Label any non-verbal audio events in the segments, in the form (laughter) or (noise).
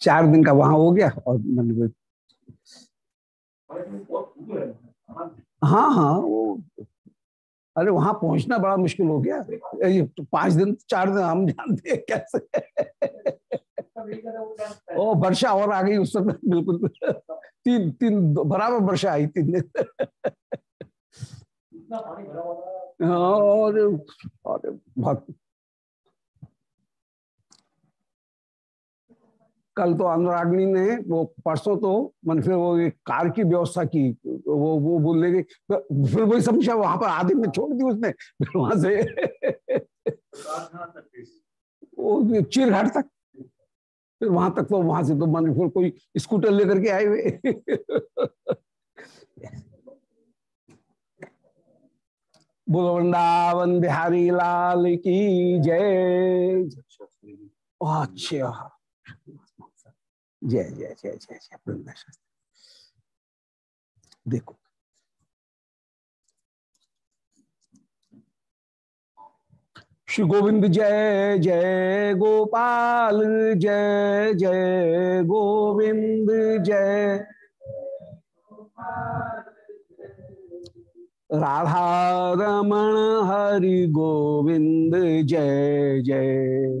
चार दिन का वहाँ हो गया और मन हाँ हाँ वो अरे वहाँ पहुँचना बड़ा मुश्किल हो गया। तो पाँच दिन, चार दिन हम जानते हैं कैसे। ओ, वर्षा और आ गई उस समय, बिल्कुल। तीन तीन बराबर वर्षा आई तीन दिन। और और बहुत कल तो अनुरागनी ने वो परसों तो मन फिर वो एक कार की व्यवस्था की वो वो बोल ले फिर वही समस्या वहाँ पर आधे में छोड़ दी उसने फिर वहाँ से (laughs) वो चिरघाट तक फिर वहाँ तक तो वहाँ से तो मन फिर कोई स्कूटर लेकर के आए हुए (laughs) बोलो वृंदावन बिहारी लाल की जय। अच्छा जय जय जय जय जय वृंदा देखो श्री गोविंद जय जय गोपाल जय जय गोविंद जय राधा रमण हरि गोविंद जय जय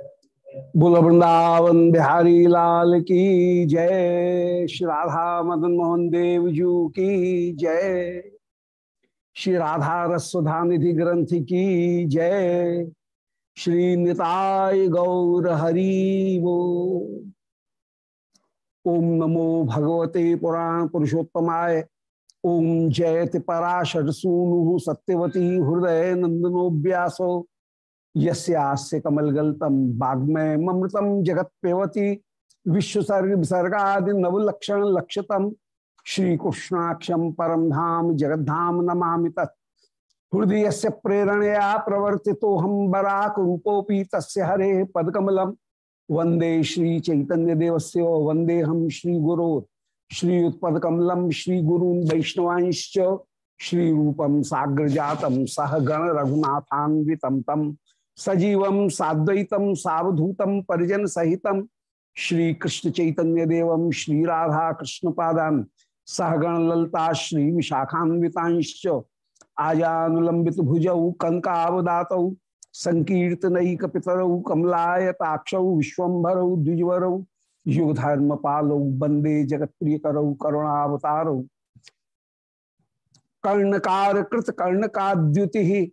बोल वृंदावन बिहारी लाल की जय। श्री राधा मदन मोहन देव जू की जय। श्री राधा रसुधा निधि ग्रंथ की जय। श्री निताय गौर हरि वो। ओम नमो भगवते पुराण पुरुषोत्तमाय। ओम जयति पराशर सूनु सत्यवती हृदय नंदनो व्यासो यस्य कमलगल्तम बाग्मय ममृतम जगत पेवती विश्वसर्ग विसर्गा नवलक्षण लक्षतम श्री कृष्णाक्षम परम धाम जगद्धाम नमा तत्। हृदय से प्रेरणया प्रवर्ति तो हम बराक रूपोपी तस् हरे पदकमलम वंदे श्री चैतन्य देवस्य वंदे हम श्री गुरु श्री उत्पद कमलम श्री श्री रूपम साग्र जातम सह गण रघुनाथान्वितम तम। सजीवम साद्वैतम सावधूतम परिजन सहितम श्री कृष्ण चैतन्य देवम श्री राधा कृष्ण पादान सहगण ललता श्री विशाखान्वितांश्च आजानुलंबित भुजौ कंकावदात संकीर्तनक पितरौ कमलायताक्षौ विश्वभरौ द्विजवरौ युगधर्म पालौ वंदे जगत प्रिय करौ करुणावतारौ कर्णकार कृत कर्ण का द्युति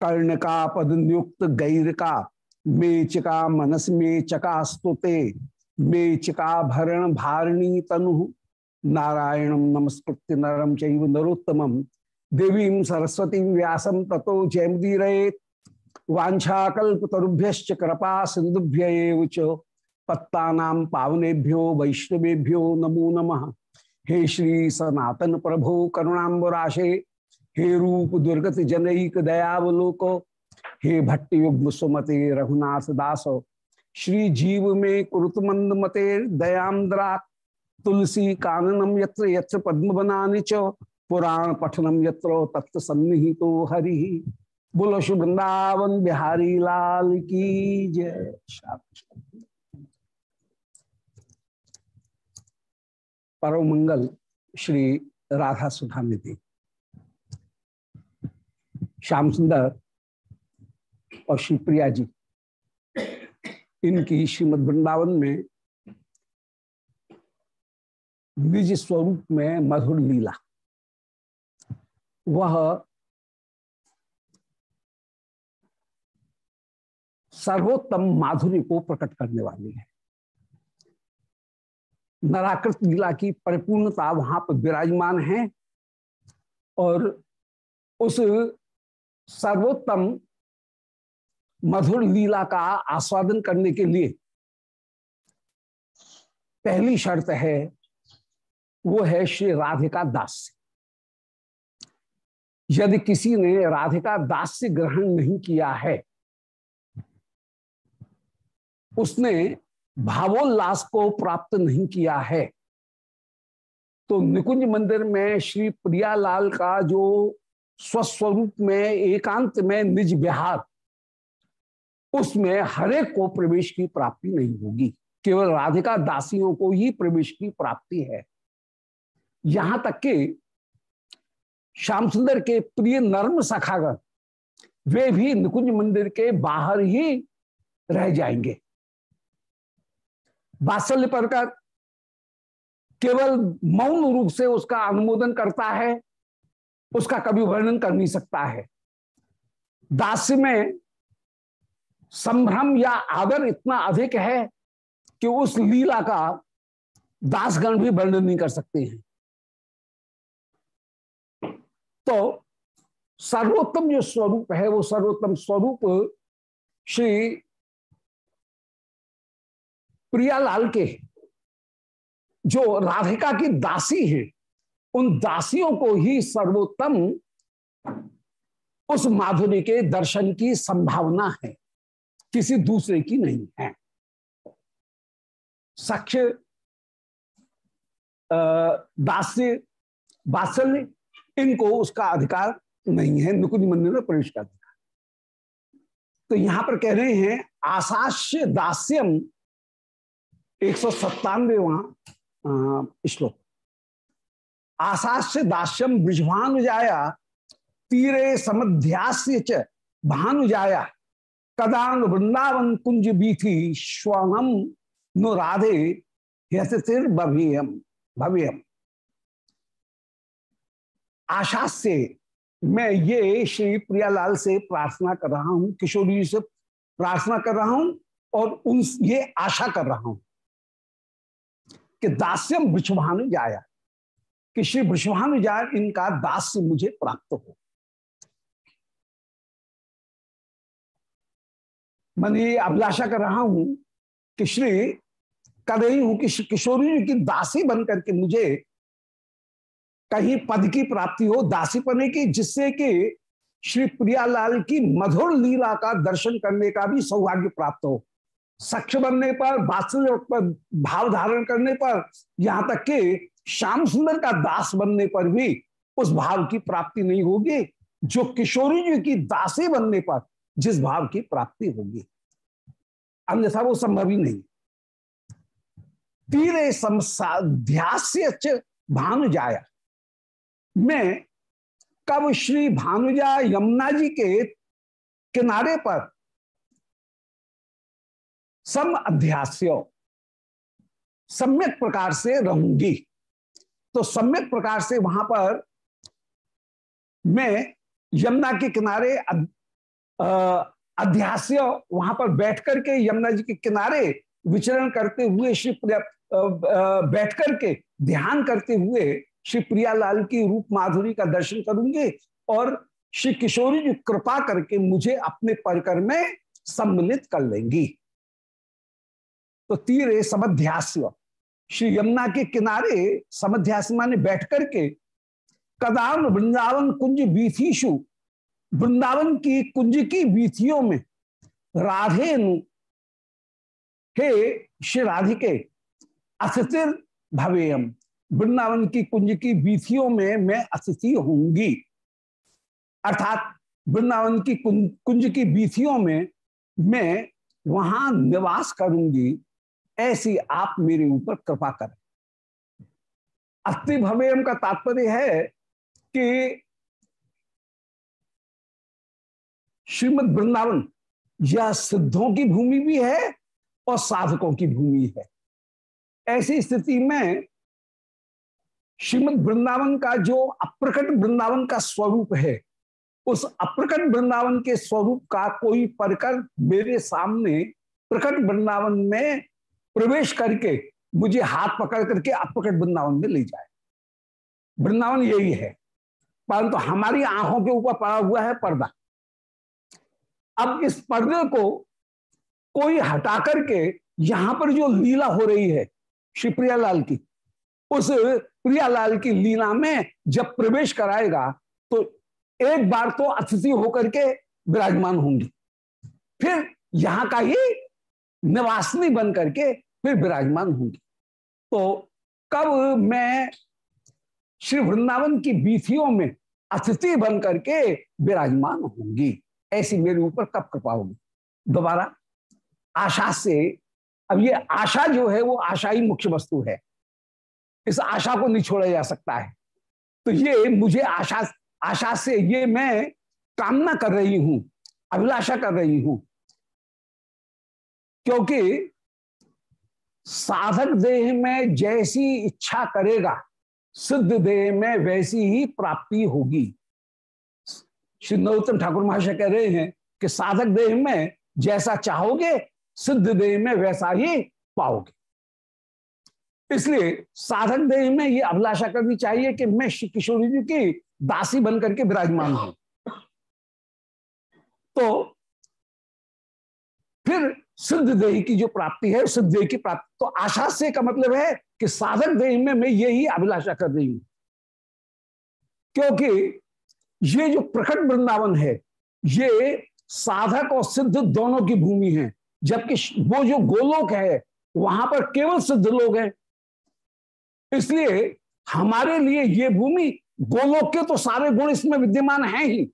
कर्ण का पद नियुक्त गैर का मेचिका मनस में चका स्तुते, मेचिका भरण भारिणी तनु। नारायणम नमस्कृत्य नरम चैव नरोत्तमम देवी सरस्वती व्यासम ततो जयमदीर वाछाकुभ्य कृपा सिंधुभ्य पत्ता पावनेभ्यो, वैष्णवेभ्यो नमो नमः। हे श्री सनातन प्रभो करुणाबराशे हे रूप दुर्गत जनईक दयावलोक, हे भट्ट युग्म सुमते रघुनाथ दास। श्री जीव में कुरुतमंद मते दयांद्रा तुलसी काननम यत्र यत्र पद्म बनानी च, पुराण पठनम यत्र तत्व सन्निहितो हरि। बोलो शुभ वृंदावन बिहारी लाल की जय। परम मंगल श्री राधा सुधा निधि श्याम सुंदर और श्री प्रिया जी। इनकी श्रीमद वृंदावन में निज स्वरूप में मधुर लीला। वह सर्वोत्तम माधुर्य को प्रकट करने वाली है। नराकृत लीला की परिपूर्णता वहाँ पर विराजमान है और उस सर्वोत्तम मधुर लीला का आस्वादन करने के लिए पहली शर्त है, वो है श्री राधिका दास। यदि किसी ने राधिका दास से ग्रहण नहीं किया है, उसने भावोल्लास को प्राप्त नहीं किया है तो निकुंज मंदिर में श्री प्रियालाल का जो स्वस्वरूप में, एकांत में, निज विहार, उसमें हरेक को प्रवेश की प्राप्ति नहीं होगी। केवल राधिका दासियों को ही प्रवेश की प्राप्ति है। यहाँ तक कि श्याम सुंदर के प्रिय नर्म सखागण, वे भी निकुंज मंदिर के बाहर ही रह जाएँगे। बात्सल्य पर केवल मौन रूप से उसका अनुमोदन करता है। उसका कभी वर्णन कर नहीं सकता है। दास्य में संभ्रम या आदर इतना अधिक है कि उस लीला का दासगण भी वर्णन नहीं कर सकते हैं। तो सर्वोत्तम जो स्वरूप है, वो सर्वोत्तम स्वरूप श्री प्रियालाल के जो राधिका की दासी है। उन दासियों को ही सर्वोत्तम उस माधुरी के दर्शन की संभावना है। किसी दूसरे की नहीं है। साक्ष्य दास्य बात्सल्य इनको उसका अधिकार नहीं है। नुकुंज मंदिर में प्रवेश का अधिकार तो यहाँ पर कह रहे हैं, आशास्य दास्यम एक सौ सत्तानवे वहाँ श्लोक। आशास्य दास्यम ब्रिजभानुजाया तीरे समध्यास्य भानुजाया। कदान वृंदावन कुंज बीथी श्वनम नु राधे यथिर आशा से मैं ये श्री प्रियालाल से प्रार्थना कर रहा हूँ, किशोरी जी से प्रार्थना कर रहा हूँ और उन, ये आशा कर रहा हूँ कि दास्यम विश्वानु जाया कि श्री जाय इनका दास्य मुझे प्राप्त हो। मैं ये अभिलाषा कर रहा हूँ कि श्री कर रही हूँ कि किशोरी की दासी बनकर के मुझे कहीं पद की प्राप्ति हो, दासी पने की जिससे कि श्री प्रियालाल की मधुर लीला का दर्शन करने का भी सौभाग्य प्राप्त हो। सक्ष बनने पर बात्सल्य पर भाव धारण करने पर यहाँ तक कि श्याम सुंदर का दास बनने पर भी उस भाव की प्राप्ति नहीं होगी, जो किशोरी जी की दासी बनने पर जिस भाव की प्राप्ति होगी। अन्यथा वो संभव ही नहीं। तीरे समसाध्यास्य भानु जाया में कब श्री भानुजा यमुना जी के किनारे पर सम अध्यास्य, सम्यक प्रकार से रहूँगी। तो सम्यक प्रकार से वहाँ पर मैं यमुना के किनारे अध्यास्य वहाँ पर बैठ करके यमुना जी के किनारे विचरण करते हुए श्री प्रिया बैठ करके ध्यान करते हुए श्री प्रियालाल की रूप माधुरी का दर्शन करूँगी और श्री किशोरी जी कृपा करके मुझे अपने परिकर में सम्मिलित कर लेंगी। तो तीरे समध्यास्य। श्री यमुना के किनारे समध्यास माने बैठ करके कदान वृंदावन कुंज बीथीशु वृंदावन की कुंज की बीथियों में राधे हे श्री राधिके अस्थिर भवेयम, वृंदावन की कुंज की बीथियों में मैं अतिथि होंगी अर्थात वृंदावन की कुंज की बीथियों में मैं वहाँ निवास करूँगी। ऐसी आप मेरे ऊपर कृपा करें। अस्थि भवेम का तात्पर्य है कि श्रीमद वृंदावन यह सिद्धों की भूमि भी है और साधकों की भूमि है। ऐसी स्थिति में श्रीमद वृंदावन का जो अप्रकट वृंदावन का स्वरूप है, उस अप्रकट वृंदावन के स्वरूप का कोई परकर मेरे सामने प्रकट वृंदावन में प्रवेश करके मुझे हाथ पकड़ करके अप्रकट वृंदावन में ले जाए। वृंदावन यही है। परंतु हमारी आँखों के ऊपर पड़ा हुआ है पर्दा। अब इस पर्दे को कोई हटा करके यहाँ पर जो लीला हो रही है श्री प्रियालाल की, उस प्रियालाल की लीला में जब प्रवेश कराएगा तो एक बार तो अतिथि होकर के विराजमान होंगी। फिर यहाँ का ही निवासनी बन करके फिर विराजमान होंगी। तो कब मैं श्री वृंदावन की बीथियों में अतिथि बन करके विराजमान होंगी? ऐसी मेरे ऊपर कब कृपा होगी? दोबारा, आशा से, अब ये आशा जो है, वो आशा ही मुख्य वस्तु है। इस आशा को नहीं छोड़ा जा सकता है। तो ये मुझे आशा आशा से ये मैं कामना कर रही हूँ, अभिलाषा कर रही हूँ। क्योंकि साधक देह में जैसी इच्छा करेगा, सिद्ध देह में वैसी ही प्राप्ति होगी। श्री नरोत्तम ठाकुर महाशय कह रहे हैं कि साधक देह में जैसा चाहोगे, सिद्ध देह में वैसा ही पाओगे। इसलिए साधक देह में ये अभिलाषा करनी चाहिए कि मैं श्री किशोरी जी की दासी बनकर के विराजमान हूँ। तो फिर सिद्ध देह की जो प्राप्ति है सिद्ध देह की प्राप्ति। तो आशा से का मतलब है कि साधक देह में मैं यही अभिलाषा कर रही हूँ। क्योंकि ये जो प्रकट वृंदावन है, ये साधक और सिद्ध दोनों की भूमि है। जबकि वो जो गोलोक है, वहाँ पर केवल सिद्ध लोग हैं। इसलिए हमारे लिए ये भूमि, गोलोक के तो सारे गुण इसमें विद्यमान है ही।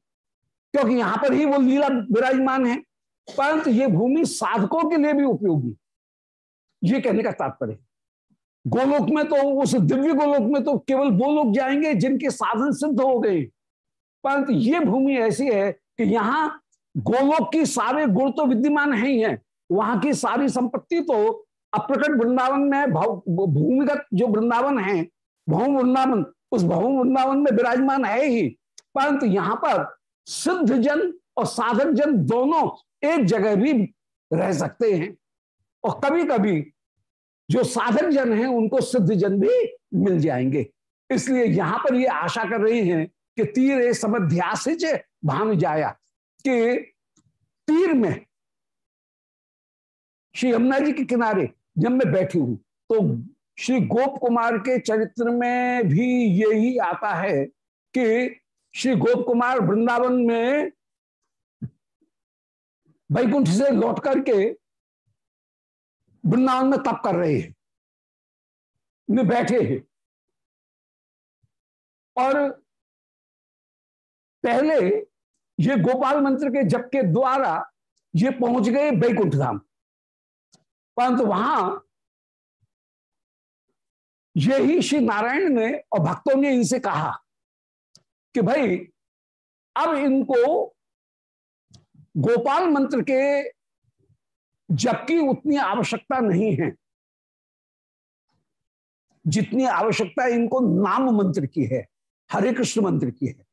क्योंकि यहाँ पर ही वो लीला विराजमान है। परंतु ये भूमि साधकों के लिए भी उपयोगी। ये कहने का तात्पर्य गोलोक में तो उस दिव्य गोलोक में तो केवल वो लोग जाएँगे जिनके साधन सिद्ध हो गए। परंतु ये भूमि ऐसी है कि यहाँ गोलोक की सारे गुण तो विद्यमान है ही है। वहाँ की सारी संपत्ति तो अप्रकट वृंदावन में भूमिगत जो वृंदावन है भौम वृंदावन, उस भौम वृंदावन में विराजमान है ही। परंतु यहाँ पर सिद्ध जन और साधक जन दोनों एक जगह भी रह सकते हैं। और कभी कभी जो साधक जन हैं, उनको सिद्ध जन भी मिल जाएँगे। इसलिए यहाँ पर ये आशा कर रही हैं कि तीर समध्यास भान जाया, कि तीर में श्री यमुना जी के किनारे जब मैं बैठी हूँ तो श्री गोप कुमार के चरित्र में भी यही आता है कि श्री गोप कुमार वृंदावन में वैकुंठ से लौट करके वृंदावन में तप कर रहे हैं। में बैठे हैं। और पहले ये गोपाल मंत्र के जप के द्वारा ये पहुँच गए बैकुंठ धाम। परंतु वहाँ यही श्री नारायण ने और भक्तों ने इनसे कहा कि भाई, अब इनको गोपाल मंत्र के जबकि उतनी आवश्यकता नहीं है। जितनी आवश्यकता इनको नाम मंत्र की है, हरे कृष्ण मंत्र की है।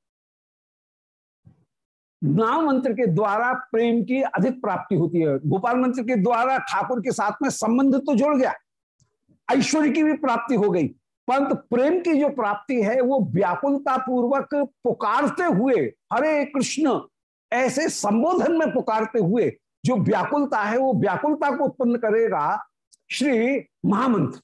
नाम मंत्र के द्वारा प्रेम की अधिक प्राप्ति होती है। गोपाल मंत्र के द्वारा ठाकुर के साथ में संबंध तो जुड़ गया, ऐश्वर्य की भी प्राप्ति हो गई, परंतु प्रेम की जो प्राप्ति है, वो व्याकुलता पूर्वक पुकारते हुए हरे कृष्ण ऐसे संबोधन में पुकारते हुए जो व्याकुलता है, वो व्याकुलता को उत्पन्न करेगा श्री महामंत्र।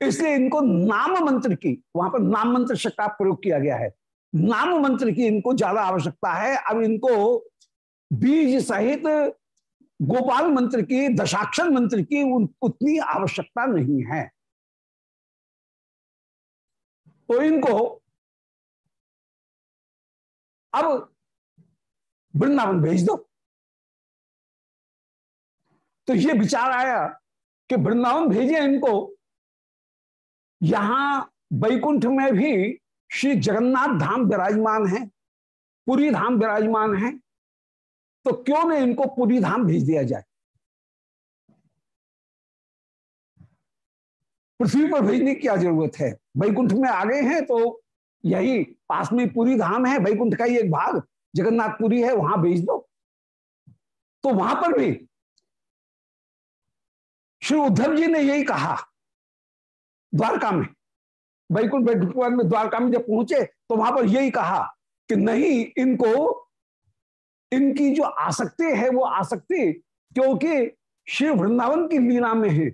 इसलिए इनको नाम मंत्र की, वहाँ पर नाम मंत्र का प्रयोग किया गया है। नाम मंत्र की इनको ज़्यादा आवश्यकता है। अब इनको बीज सहित गोपाल मंत्र की, दशाक्षर मंत्र की उतनी आवश्यकता नहीं है। तो इनको अब वृंदावन भेज दो। तो ये विचार आया कि वृंदावन भेजे इनको। यहाँ बैकुंठ में भी श्री जगन्नाथ धाम विराजमान है, पुरी धाम विराजमान है तो क्यों न इनको पुरी धाम भेज दिया जाए? पृथ्वी पर भेजने की क्या ज़रूरत है? बैकुंठ में आ गए हैं तो यही पास में पूरी धाम है, वैकुंठ का ही एक भाग, जगन्नाथपुरी है, वहाँ भेज दो। तो वहाँ पर भी श्री उद्धव जी ने यही कहा, द्वारका में, वैकुंठ वैकुंठ में द्वारका में जब पहुँचे तो वहाँ पर यही कहा कि नहीं, इनको, इनकी जो आसक्ति है, वो आसक्ति, क्योंकि श्री वृंदावन की लीला में है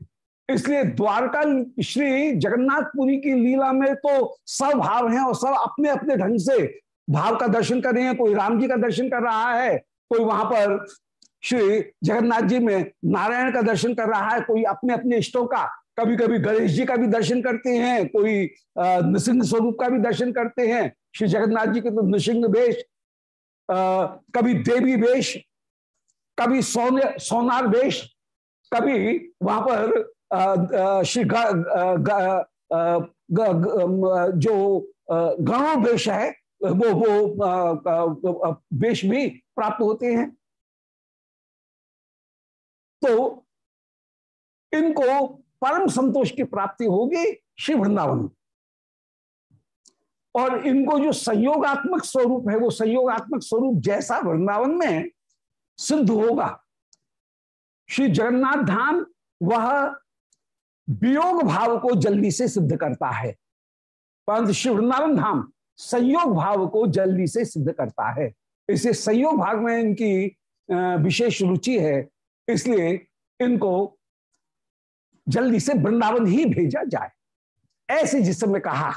इसलिए द्वारका श्री जगन्नाथपुरी की लीला में तो सब भाव हैं और सब अपने अपने ढंग से भाव का दर्शन कर रहे हैं। कोई राम जी का दर्शन कर रहा है, कोई वहाँ पर श्री जगन्नाथ जी में नारायण का दर्शन कर रहा है, कोई अपने अपने इष्टों का। कभी कभी गणेश जी का भी दर्शन करते हैं, कोई नृसिंह स्वरूप का भी दर्शन करते हैं। श्री जगन्नाथ जी के तो नृसिंह वेश कभी देवी वेश, कभी सोने सोनार वेश, कभी वहाँ पर श्री जो गणों वेश है, वो वो वेश भी प्राप्त होते हैं। तो इनको परम संतोष की प्राप्ति होगी श्री वृंदावन। और इनको जो संयोगात्मक स्वरूप है, वो संयोगात्मक स्वरूप जैसा वृंदावन में सिद्ध होगा। श्री जगन्नाथ धाम, वह वियोग भाव को जल्दी से सिद्ध करता है। परंतु वृंदावन धाम संयोग भाव को जल्दी से सिद्ध करता है। इसे संयोग भाग में इनकी विशेष रुचि है। इसलिए इनको जल्दी से वृंदावन ही भेजा जाए। ऐसे जिस समय कहा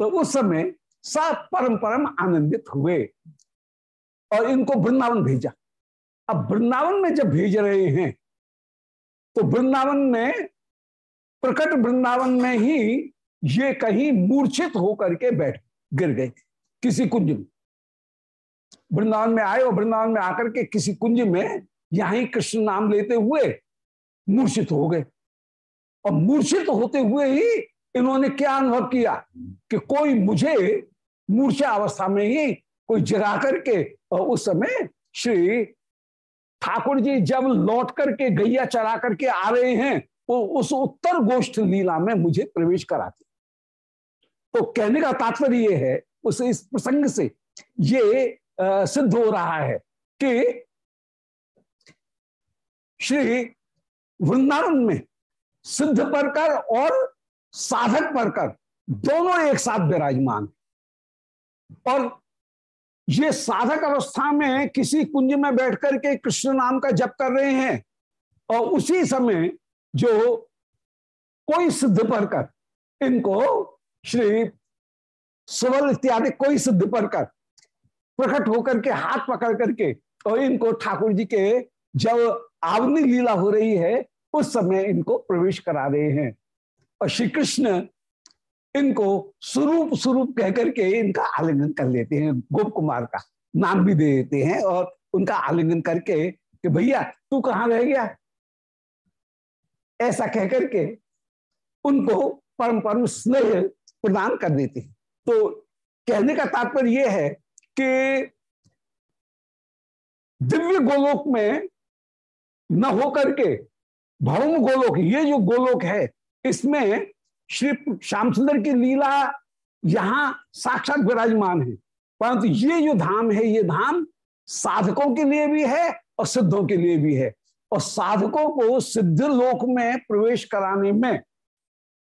तो उस समय सब परम परम आनंदित हुए और इनको वृंदावन भेजा। अब वृंदावन में जब भेज रहे हैं तो वृंदावन में प्रकट वृंदावन में ही ये कहीं मूर्छित होकर के बैठ गिर गए किसी कुंज में। वृंदावन में आए और वृंदावन में आकर के किसी कुंज में यहाँ कृष्ण नाम लेते हुए मूर्छित हो गए। और मूर्छित होते हुए ही इन्होंने क्या अनुभव किया कि कोई मुझे मूर्छा अवस्था में ही कोई जगा करके और उस समय श्री ठाकुर जी जब लौट करके गैया चरा करके आ रहे हैं वो उस उत्तर गोष्ठ लीला में मुझे प्रवेश कराती। तो कहने का तात्पर्य ये है उस इस प्रसंग से ये आ, सिद्ध हो रहा है कि श्री वृंदावन में सिद्ध परकर और साधक परकर दोनों एक साथ विराजमान और ये साधक अवस्था में किसी कुंज में बैठ करके कृष्ण नाम का जप कर रहे हैं और उसी समय जो कोई सिद्ध परकर इनको श्री सुवल इत्यादि कोई सिद्ध परकर प्रकट होकर के, हाथ पकड़ करके, और इनको ठाकुर जी के जब आवनी लीला हो रही है, उस समय इनको प्रवेश करा रहे हैं। और श्री कृष्ण इनको स्वरूप स्वरूप कहकर के इनका आलिंगन कर लेते हैं, गोप कुमार का नाम भी दे देते हैं, और उनका आलिंगन करके कि भैया, तू कहाँ रह गया? ऐसा कहकर के उनको परम परम स्नेह प्रदान कर देते हैं। तो कहने का तात्पर्य यह है कि दिव्य गोलोक में न होकर के भौम गोलोक, ये जो गोलोक है, इसमें श्री श्याम सुंदर की लीला यहाँ साक्षात विराजमान है। परंतु ये जो धाम है, ये धाम साधकों के लिए भी है और सिद्धों के लिए भी है। और साधकों को सिद्ध लोक में प्रवेश कराने में,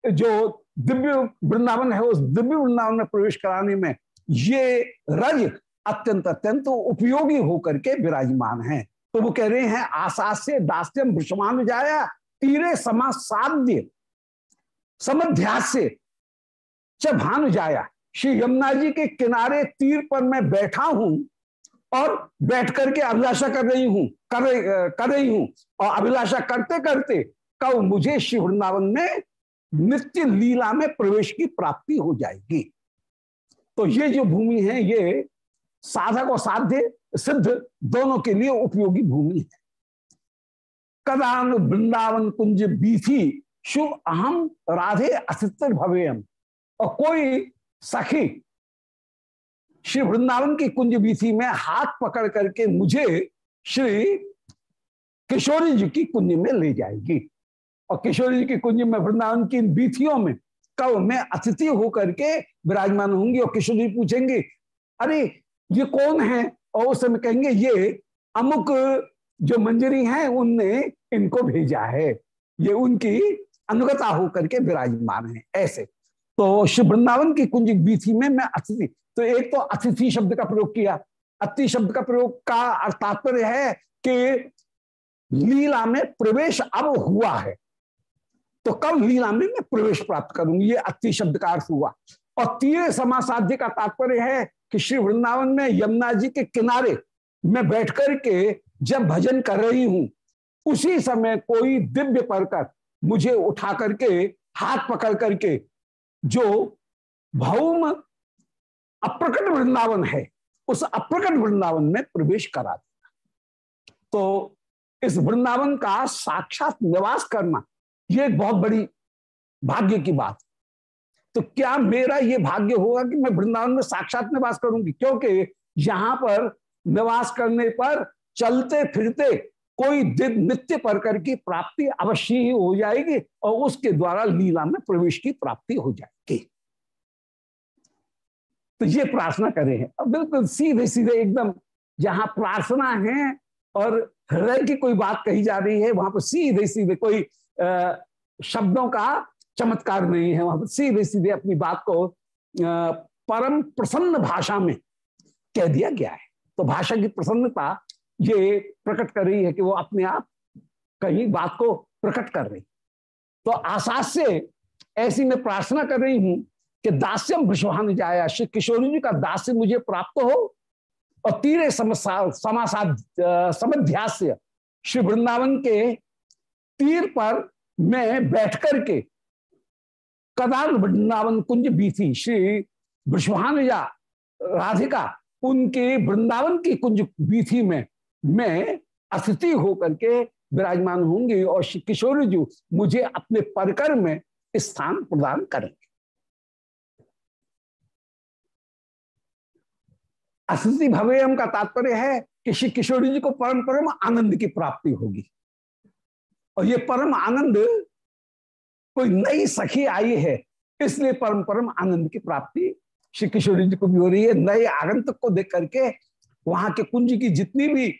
जो दिव्य वृंदावन है, उस दिव्य वृंदावन में प्रवेश कराने में ये रज अत्यंत अत्यंत उपयोगी होकर के विराजमान है। तो वो कह रहे हैं आशा से दास्यम भ्रष्मान जाया, तीरे समा साध्य समध्यास से च भानु जाया। श्री यमुना जी के किनारे तीर पर मैं बैठा हूँ और बैठ करके अभिलाषा कर रही हूँ, कर रही कर रही हूँ। और अभिलाषा करते करते कब मुझे श्री वृंदावन में नित्य लीला में प्रवेश की प्राप्ति हो जाएगी। तो ये जो भूमि है, ये साधक और साध्य सिद्ध दोनों के लिए उपयोगी भूमि है। कदान वृंदावन कुंज बीथी शुभ अहम राधे अस्तित्व भवेयम। और कोई सखी श्री वृंदावन की कुंज बीथी में हाथ पकड़ करके मुझे श्री किशोरी जी की कुंज में ले जाएगी। और किशोरी जी की कुंज में वृंदावन की इन बीथियों में कब मैं अतिथि होकर के विराजमान होंगी और किशोर जी पूछेंगे, अरे, ये कौन है? और उस समय कहेंगे, ये अमुक जो मंजरी हैं, उनने इनको भेजा है। ये उनकी अनुगता होकर के विराजमान है। ऐसे। तो श्री वृंदावन की कुंज बीथी में मैं अतिथि तो एक तो अतिथि शब्द का प्रयोग किया। अति शब्द का प्रयोग का तात्पर्य है कि लीला में प्रवेश अब हुआ है। तो कब लीला में मैं प्रवेश प्राप्त करूँगी ये अति शब्द का अर्थ हुआ। और तीर समासाध्य का तात्पर्य है कि श्री वृंदावन में यमुना जी के किनारे मैं बैठ कर के जब भजन कर रही हूँ, उसी समय कोई दिव्य पढ़कर मुझे उठा करके, हाथ पकड़ करके जो भौम अप्रकट वृंदावन है, उस अप्रकट वृंदावन में प्रवेश करा दिया तो इस वृंदावन का साक्षात निवास करना यह एक बहुत बड़ी भाग्य की बात। तो क्या मेरा ये भाग्य होगा कि मैं वृंदावन में साक्षात निवास करूँगी? क्योंकि यहाँ पर निवास करने पर चलते फिरते कोई दिन नित्य परकर की प्राप्ति अवश्य ही हो जाएगी और उसके द्वारा लीला में प्रवेश की प्राप्ति हो जाएगी। तो ये प्रार्थना करें। अब बिल्कुल सीधे सीधे एकदम जहाँ प्रार्थना है और हृदय की कोई बात कही जा रही है वहाँ पर सीधे सीधे कोई आ, शब्दों का चमत्कार नहीं है। वहाँ पर सीधे सीधे अपनी बात को आ, परम प्रसन्न भाषा में कह दिया गया है। तो भाषा की प्रसन्नता ये प्रकट कर रही है कि वो अपने आप कहीं बात को प्रकट कर रही तो आसास से ऐसी मैं प्रार्थना कर रही हूँ कि दास्यम विश्वान जाया। श्री किशोरी जी का दास्य मुझे प्राप्त हो और तीरे समध्यास्य श्री वृंदावन के तीर पर मैं बैठ करके कदान वृंदावन कुंज बीथी श्री विश्वानुजा राधिका, उनके वृंदावन की कुंज बीथी में मैं अतिथि होकर के विराजमान होंगी और श्री किशोर जी मुझे अपने परकर में स्थान प्रदान करेंगे अतिथि भवेयम का तात्पर्य है कि श्री किशोरी जी को परम परम आनंद की प्राप्ति होगी। और ये परम आनंद कोई नई सखी आई है, इसलिए परम परम आनंद की प्राप्ति श्री किशोरी जी को भी हो रही है। नए आगंतुक को देख करके वहाँ के कुंज की जितनी भी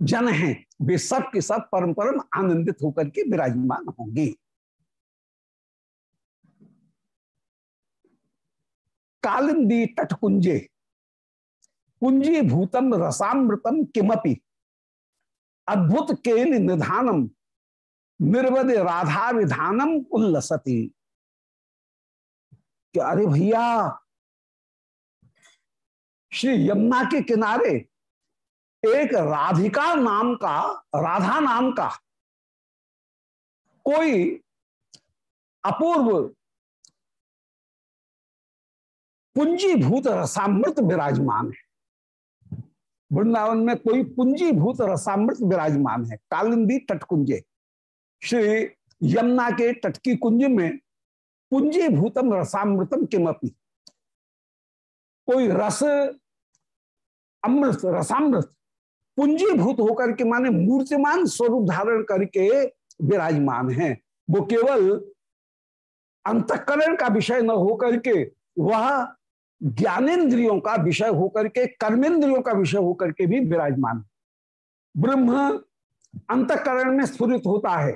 जन हैं, वे सब के सब परम परम आनंदित होकर के विराजमान होंगे। कालिंदी तटकुंजे कुंजी भूतम रसामृतम किमपि। अद्भुत केल निधानम निर्वध राधा विधानम उल्लसती। कि अरे भैया, श्री यमुना के किनारे एक राधिका नाम का, राधा नाम का कोई अपूर्व पुंजीभूत रसामृत विराजमान है। वृंदावन में कोई पुंजीभूत रसामृत विराजमान है। कालिंदी तटकुंजे। श्री यमुना के तट कुंज में पुंजीभूतम रसामृतम किमपि। कोई रस, अमृत, रसामृत पुंजीभूत होकर के माने मूर्तिमान स्वरूप धारण करके विराजमान है। वो केवल अंतकरण का विषय न होकर के वह ज्ञानेन्द्रियों का विषय होकर के, कर्मेंद्रियों का विषय होकर के भी विराजमान ब्रह्म अंतकरण में स्फुरित होता है।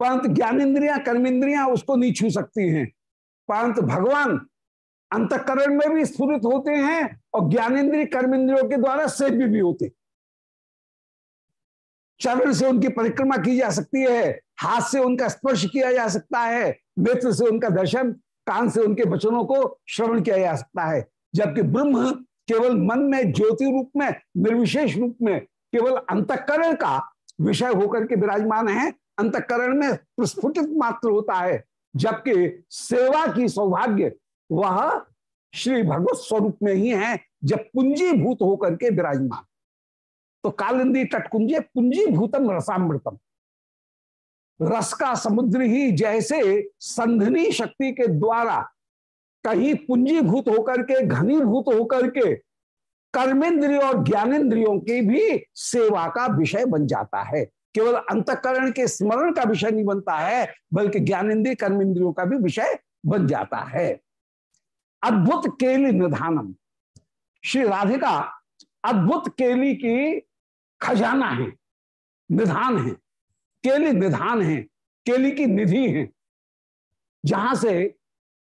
परंतु ज्ञानेन्द्रिया कर्मेंद्रिया उसको नहीं छू सकती हैं। परंतु भगवान अंतकरण में भी स्फुरित होते हैं और ज्ञानेन्द्रिय कर्मेंद्रियों के द्वारा सेव्य भी होते चरण से उनकी परिक्रमा की जा सकती है, हाथ से उनका स्पर्श किया जा सकता है, नेत्र से उनका दर्शन कान से उनके वचनों को श्रवण किया जा सकता है। जबकि ब्रह्म केवल मन में, ज्योति रूप में, निर्विशेष रूप में केवल अंतकरण का विषय होकर के विराजमान है। अंतकरण में प्रस्फुटित मात्र होता है, जबकि सेवा की सौभाग्य वह श्री भगवत स्वरूप में ही है, जब पुंजीभूत होकर के विराजमान। तो कालिंदी तटकुंजे पुंजीभूतम रसामृतम। रस का समुद्र ही जैसे संधनी शक्ति के द्वारा कहीं पुंजीभूत होकर के, घनीभूत होकर के कर्मेंद्रियों और ज्ञानेन्द्रियों की भी सेवा का विषय बन जाता है। केवल अंतकरण के स्मरण का विषय नहीं बनता है, बल्कि ज्ञानेन्द्रिय कर्मेंद्रियों का भी विषय बन जाता है। अद्भुत केली निधानम। श्री राधिका, अद्भुत केली की खजाना है, निधान है। केली निधान है, केली की निधि है। जहाँ से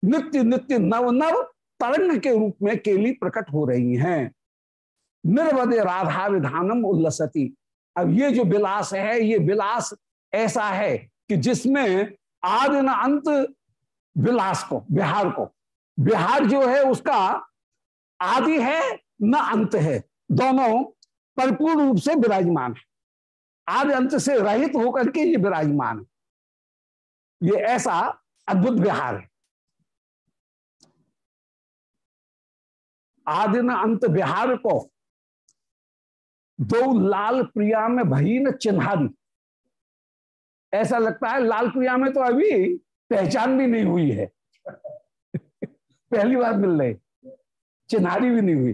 नित्य नित्य नव नव तरंग के रूप में केली प्रकट हो रही हैं। निर्वध राधा विधानम उल्लसती। अब ये जो विलास है, ये विलास ऐसा है कि जिसमें आदि न अंत विलास को बिहार को। बिहार जो है, उसका आदि है, न अंत है। दोनों परिपूर्ण रूप से विराजमान है। आदि अंत से रहित होकर के ये विराजमान ये ऐसा अद्भुत बिहार है। आदि न अंत बिहार को दो लाल प्रिया में भई न चिन्हारी। ऐसा लगता है लाल प्रिया में तो अभी पहचान भी नहीं हुई है। पहली बार मिल रहे चिन्हारी भी नहीं हुई।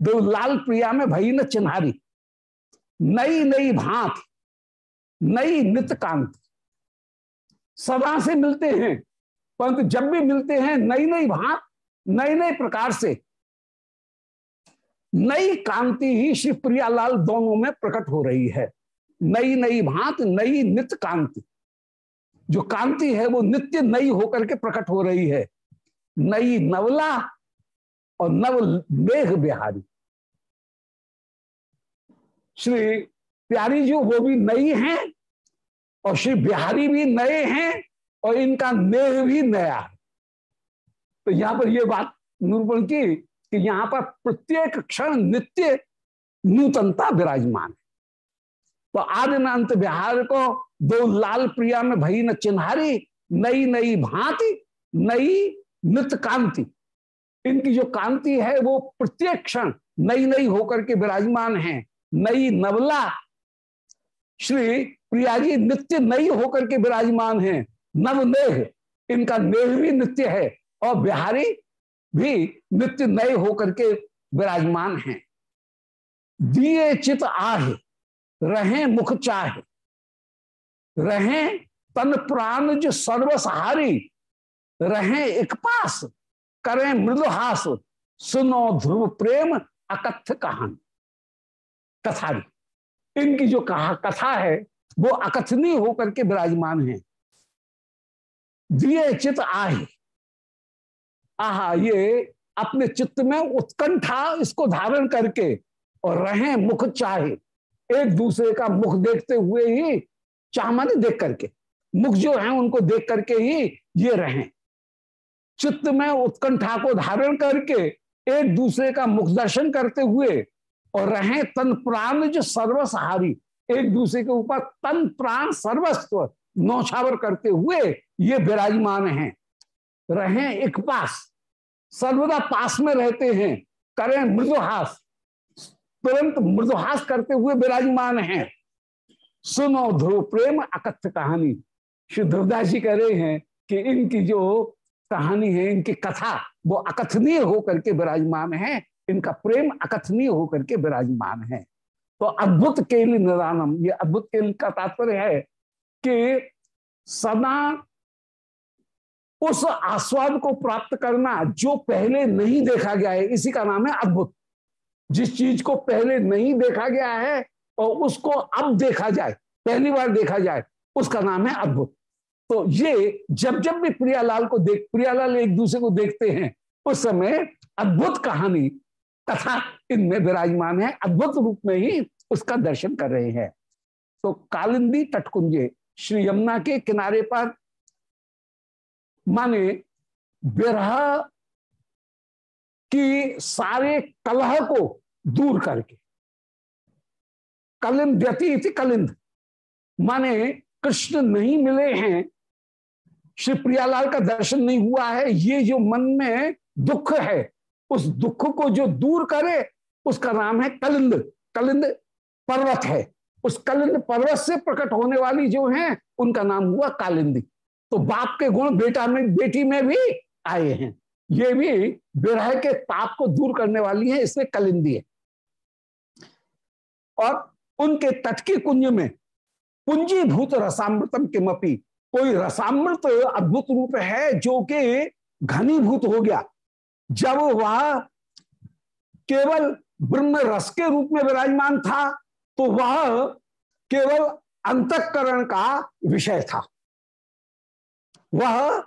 दो लाल प्रिया में भई न चिन्हारी। नई नई भांत, नई नित कांत सदा से मिलते हैं, परंतु जब भी मिलते हैं नई नई भांत नए नए प्रकार से। नई कांति ही श्री प्रियालाल दोनों में प्रकट हो रही है। नई नई भांत, नई नित्य कांति जो कांति है, वो नित्य नई होकर के प्रकट हो रही है। नई नवला और नव मेघ बिहारी। श्री प्यारी जी, वो भी नई हैं, और श्री बिहारी भी नए हैं, और इनका नेह भी नया। तो यहाँ पर ये बात निरूपण की, कि यहाँ पर प्रत्येक क्षण नित्य नूतनता विराजमान है। तो आदिनांत बिहार को दो लाल प्रिया में भई न चिन्हारी, नई नई भांति, नई नित्य कांति। इनकी जो कांति है, वो प्रत्येक क्षण नई नई होकर के विराजमान है। नई नवला। श्री प्रिया जी नित्य नई होकर के विराजमान है। नवनेह इनका नेह भी नित्य है और बिहारी भी नित्य नए होकर के विराजमान हैं। दिए चित आहे, रहे मुख चाहे। रहे तन प्राण जो सर्वसहारी। रहे एक पास, करें मृदुहास। सुनो ध्रुव प्रेम, अकथ्य कहानी। कथारी इनकी जो कहा, कथा है, वो अकथनीय होकर के विराजमान है। दिए चित आहे। आहा, ये अपने चित्त में उत्कंठा इसको धारण करके और रहे मुख चाहे। एक दूसरे का मुख देखते हुए ही चाहमाने देख करके। मुख जो है, उनको देख करके ही ये रहे। चित्त में उत्कंठा को धारण करके एक दूसरे का मुख दर्शन करते हुए और रहे तन प्राण जो सर्वसहारी, एक दूसरे के ऊपर तन प्राण सर्वस्व नौछावर करते हुए ये विराजमान हैं। रहे एक पास, सर्वदा पास में रहते हैं, करें मृदुहास, तुरंत मृदुहास करते हुए विराजमान हैं। सुनो ध्रुव प्रेम अकथ्य कहानी। श्री ध्रुवदास जी कह रहे हैं कि इनकी जो कहानी है, इनकी कथा, वो अकथनीय होकर के विराजमान है। इनका प्रेम अकथनीय होकर के विराजमान है। तो अद्भुत केल निदानम, ये अद्भुत केल का तात्पर्य है कि सदा उस आस्वाद को प्राप्त करना जो पहले नहीं देखा गया है, इसी का नाम है अद्भुत। जिस चीज़ को पहले नहीं देखा गया है और उसको अब देखा जाए, पहली बार देखा जाए, उसका नाम है अद्भुत। तो ये जब जब भी प्रियालाल को देख, प्रियालाल एक दूसरे को देखते हैं, उस समय अद्भुत कहानी कथा इनमें विराजमान है। अद्भुत रूप में ही उसका दर्शन कर रहे हैं। तो कालिंदी तटकुंजे श्री यमुना के किनारे पर माने विरह की सारे कलह को दूर करके। कलिंद व्यतीत कलिंद। माने कृष्ण नहीं मिले हैं, श्री प्रियालाल का दर्शन नहीं हुआ है, ये जो मन में दुख है उस दुख को जो दूर करे, उसका नाम है कलिंद। कलिंद पर्वत है। उस कलिंद पर्वत से प्रकट होने वाली जो है, उनका नाम हुआ कालिंदी। तो बाप के गुण बेटा में, बेटी में भी आए हैं। ये भी विरह के ताप को दूर करने वाली है, इसलिए कलिंदी है। और उनके तट के कुंज में पुंजीभूत रसामृतम किमपी, कोई रसामृत अद्भुत रूप है जो कि घनीभूत हो गया। जब वह केवल ब्रह्म रस के रूप में विराजमान था तो वह केवल अंतकरण का विषय था। वह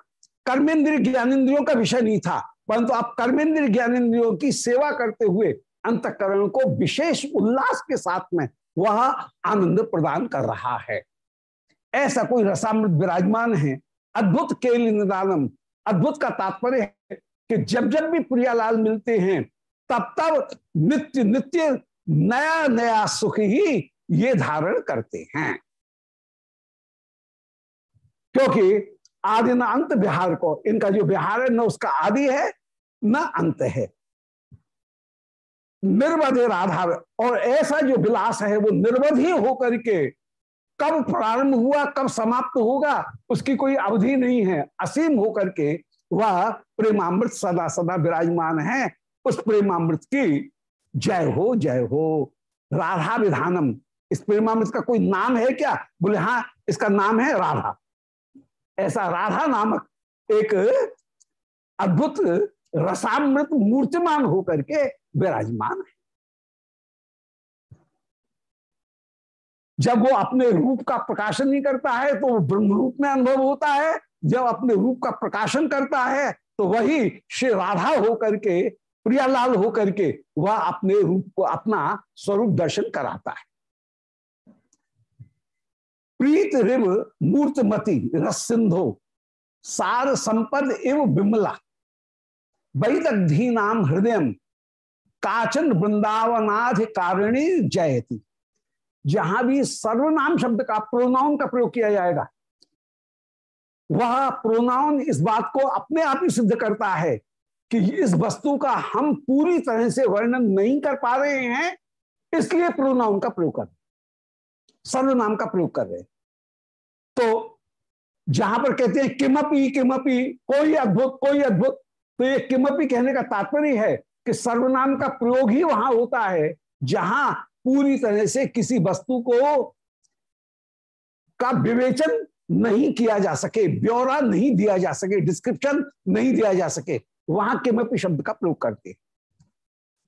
कर्मेंद्र ज्ञानेन्द्रियों का विषय नहीं था, परंतु आप कर्मेंद्र ज्ञानेन्द्रियों की सेवा करते हुए अंतकरण को विशेष उल्लास के साथ में वह आनंद प्रदान कर रहा है। ऐसा कोई रसामृत विराजमान है? अद्भुत केल निदानम अद्भुत का तात्पर्य है कि जब जब भी प्रियालाल मिलते हैं, तब तब नित्य नित्य, नया नया सुख ही ये धारण करते हैं। क्योंकि आदि न अंत बिहार को, इनका जो बिहार है, न उसका आदि है, न अंत है। निर्वध राधा और ऐसा जो विलास है, वो निर्वध ही होकर के कब प्रारंभ हुआ, कब समाप्त होगा, उसकी कोई अवधि नहीं है। असीम होकर के वह प्रेमामृत सदा सदा विराजमान है। उस प्रेमामृत की जय हो जय हो। राधा विधानम। इस प्रेमामृत का कोई नाम है क्या? बोले हाँ इसका नाम है राधा। ऐसा राधा नामक एक अद्भुत रसामृत मूर्तिमान होकर के विराजमान है। जब वो अपने रूप का प्रकाशन नहीं करता है तो वो ब्रह्म रूप में अनुभव होता है। जब अपने रूप का प्रकाशन करता है तो वही श्री राधा होकर के, प्रियालाल होकर के, वह अपने रूप को अपना स्वरूप दर्शन कराता है। प्रीत रिव मूर्तमती रस सिंधो, सार संपद एव बिमला वैदग्धी नाम हृदय, काचन वृंदावनाथ कारिणी जयती। जहाँ भी सर्वनाम शब्द का, प्रोनाउन का प्रयोग किया जाएगा वह प्रोनाउन इस बात को अपने आप ही सिद्ध करता है कि इस वस्तु का हम पूरी तरह से वर्णन नहीं कर पा रहे हैं, इसलिए प्रोनाउन का प्रयोग कर रहे सर्वनाम का प्रयोग कर रहे तो जहाँ पर कहते हैं किमपी किमपी, कोई अद्भुत कोई अद्भुत तो ये किमपी कहने का तात्पर्य है कि सर्वनाम का प्रयोग ही वहाँ होता है, जहाँ पूरी तरह से किसी वस्तु को का विवेचन नहीं किया जा सके, ब्यौरा नहीं दिया जा सके डिस्क्रिप्शन नहीं दिया जा सके वहाँ किमपी शब्द का प्रयोग करते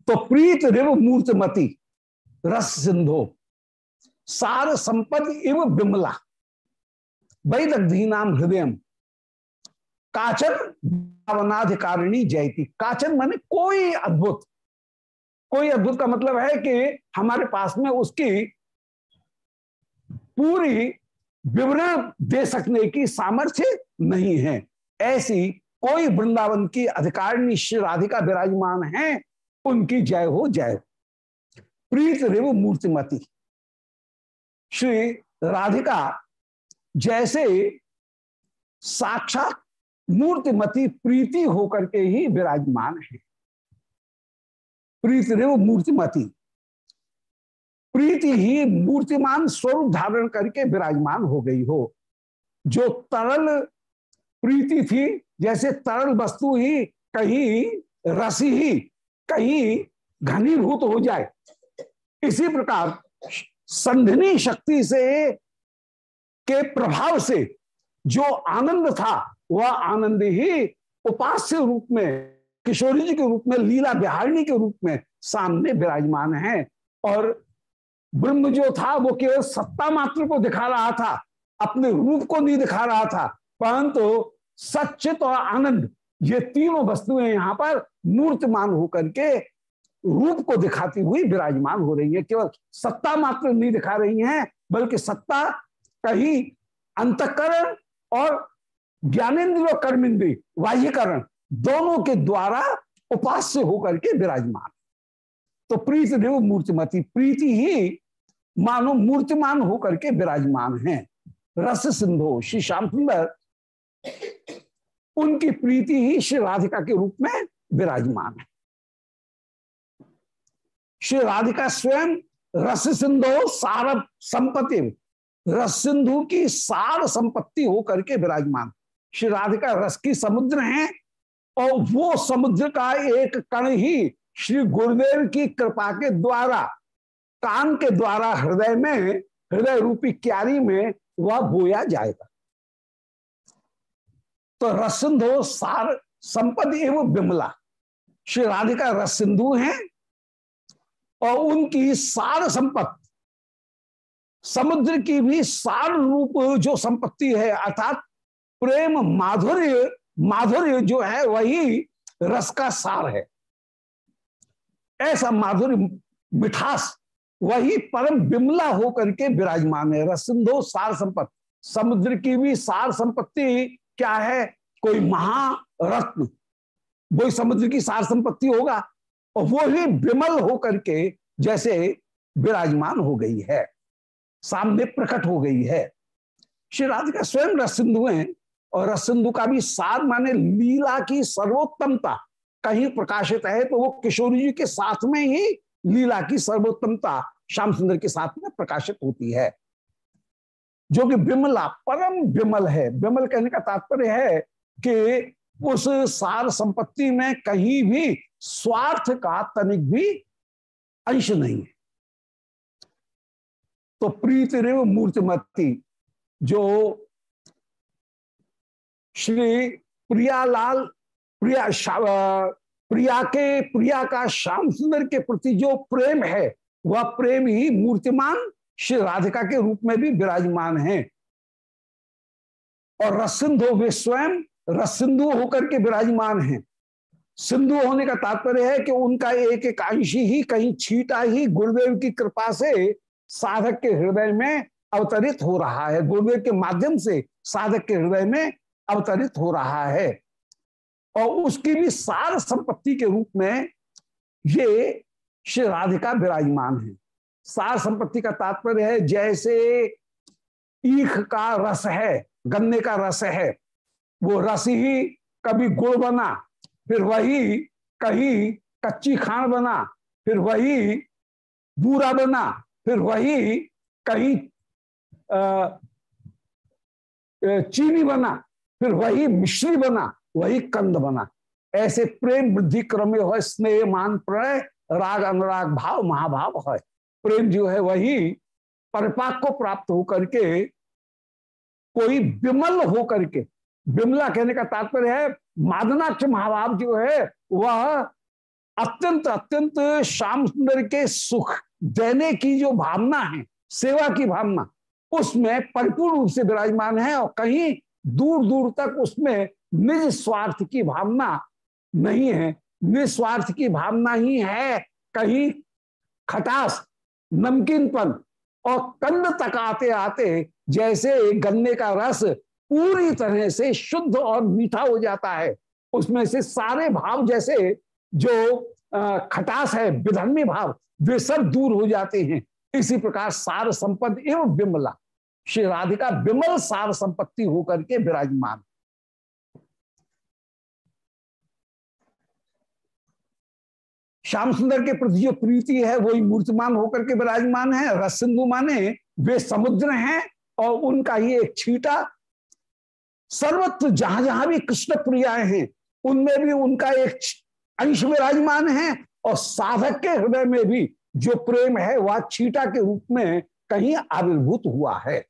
तो प्रीत रिव मूर्तमती, रस सिंधो, सार संपद इव बिमला वैदग्धी नाम हृदय काचन भावनाधिकारिणी जयती। काचन माने कोई अद्भुत। कोई अद्भुत का मतलब है कि हमारे पास में उसकी पूरी विवरण दे सकने की सामर्थ्य नहीं है। ऐसी कोई वृंदावन की अधिकारिणी श्री राधिका विराजमान है, उनकी जय हो, जय प्रीत रेव मूर्तिमती। श्री राधिका जैसे साक्षात मूर्तिमती प्रीति होकर के ही विराजमान है। प्रीति रेव मूर्तिमती। प्रीति ही मूर्तिमान स्वरूप धारण करके विराजमान हो गई हो। जो तरल प्रीति थी, जैसे तरल वस्तु ही कहीं रसी ही, कहीं घनीभूत हो जाए। इसी प्रकार संधनी शक्ति से के प्रभाव से जो आनंद था, वह आनंद ही उपास्य रूप में, किशोरी जी के रूप में, लीला बिहारिणी के रूप में सामने विराजमान है और ब्रह्म जो था, वो केवल सत्ता मात्र को दिखा रहा था, अपने रूप को नहीं दिखा रहा था, परंतु सचित और आनंद, ये तीनों वस्तुएँ यहाँ पर मूर्तमान होकर के रूप को दिखाती हुई विराजमान हो रही है। केवल सत्ता मात्र नहीं दिखा रही हैं, बल्कि सत्ता कहीं अंतकरण और ज्ञानेन्द्रिय कर्मेंद्रिय बाह्यकरण, दोनों के द्वारा उपास्य होकर के विराजमान। तो प्रीति देव मूर्तिमती, प्रीति ही मानो मूर्तिमान होकर के विराजमान है। रस सिंधु, श्री श्याम सुंदर, उनकी प्रीति ही श्री राधिका के रूप में विराजमान है। श्री राधिका स्वयं रस सिंधु सार संपत्ति, रस सिंधु की सार संपत्ति होकर के विराजमान। श्री राधिका रस की समुद्र है और वो समुद्र का एक कण ही श्री गुरुदेव की कृपा के द्वारा कान के द्वारा हृदय में, हृदय रूपी क्यारी में वह बोया जाएगा। तो रसंधो सार संपद एवं बिमला श्री राधिका रस सिंधु है और उनकी सार संपत्ति समुद्र की भी सार रूप जो संपत्ति है, अर्थात प्रेम माधुर्य माधुर्य जो है वही रस का सार है। ऐसा माधुर्य मिठास वही परम बिमला होकर के विराजमान है। रसिंधो सार संपत्ति। समुद्र की भी सार संपत्ति क्या है? कोई महारत्न। वही समुद्र की सार संपत्ति होगा और वो ही विमल होकर के जैसे विराजमान हो गई है। सामने प्रकट हो गई है। श्री राधिका स्वयं रस सिंधु है और रस सिंधु का भी सार माने लीला की सर्वोत्तमता। कहीं प्रकाशित है तो वो किशोरी जी के साथ में ही लीला की सर्वोत्तमता श्याम सुंदर के साथ में प्रकाशित होती है। जो कि विमला, परम विमल है। विमल कहने का तात्पर्य है कि उस सार संपत्ति में कहीं भी स्वार्थ का तनिक भी अंश नहीं है। तो प्रीति रेव मूर्तिमती, जो श्री प्रियालाल, प्रिया प्रिया के, प्रिया का श्याम सुंदर के प्रति जो प्रेम है, वह प्रेम ही मूर्तिमान श्री राधिका के रूप में भी विराजमान है। और रसिंधु वे स्वयं रसिंधु होकर के विराजमान है। सिंधु होने का तात्पर्य है कि उनका एक एक अंश ही, कहीं छीटा ही गुरुदेव की कृपा से साधक के हृदय में अवतरित हो रहा है। गुरुदेव के माध्यम से साधक के हृदय में अवतरित हो रहा है। और उसकी भी सार संपत्ति के रूप में ये श्री राधिका विराजमान है। सार संपत्ति का तात्पर्य है, जैसे ईख का रस है, गन्ने का रस है, वो रस ही कभी गुड़ बना, फिर वही कहीं कच्ची खान बना, फिर वही बूरा बना, फिर वही कहीं चीनी बना, फिर वही मिश्री बना वही कंद बना। ऐसे प्रेम वृद्धि क्रम हो स्नेह मान प्रणय राग अनुराग भाव, महाभाव है प्रेम जो है वही परिपाक को प्राप्त होकर के, कोई विमल होकर के, विमला कहने का तात्पर्य है, मादनाक्ष महाभाव जो है, वह अत्यंत अत्यंत श्याम सुंदर के सुख देने की जो भावना है, सेवा की भावना, उसमें परिपूर्ण रूप से विराजमान है और कहीं दूर दूर तक उसमें निज स्वार्थ की भावना नहीं है। निस्वार्थ की भावना ही है कहीं खटास नमकीनपन और कंद तक आते आते जैसे गन्ने का रस पूरी तरह से शुद्ध और मीठा हो जाता है। उसमें से सारे भाव जैसे जो खटास है, विधर्मी भाव, वे सब दूर हो जाते हैं। इसी प्रकार सार संपत्ति एवं विमला। श्री राधिका विमल सार संपत्ति होकर के विराजमान। श्याम सुंदर के प्रति जो प्रीति है, वही मूर्तिमान होकर के विराजमान है, रस सिंधु माने वे समुद्र हैं और उनका ही एक छीटा, सर्वत्र जहाँ जहाँ भी कृष्ण प्रियाएँ हैं, उनमें भी उनका एक अंश विराजमान है और साधक के हृदय में भी जो प्रेम है, वह छीटा के रूप में कहीं आविर्भूत हुआ है।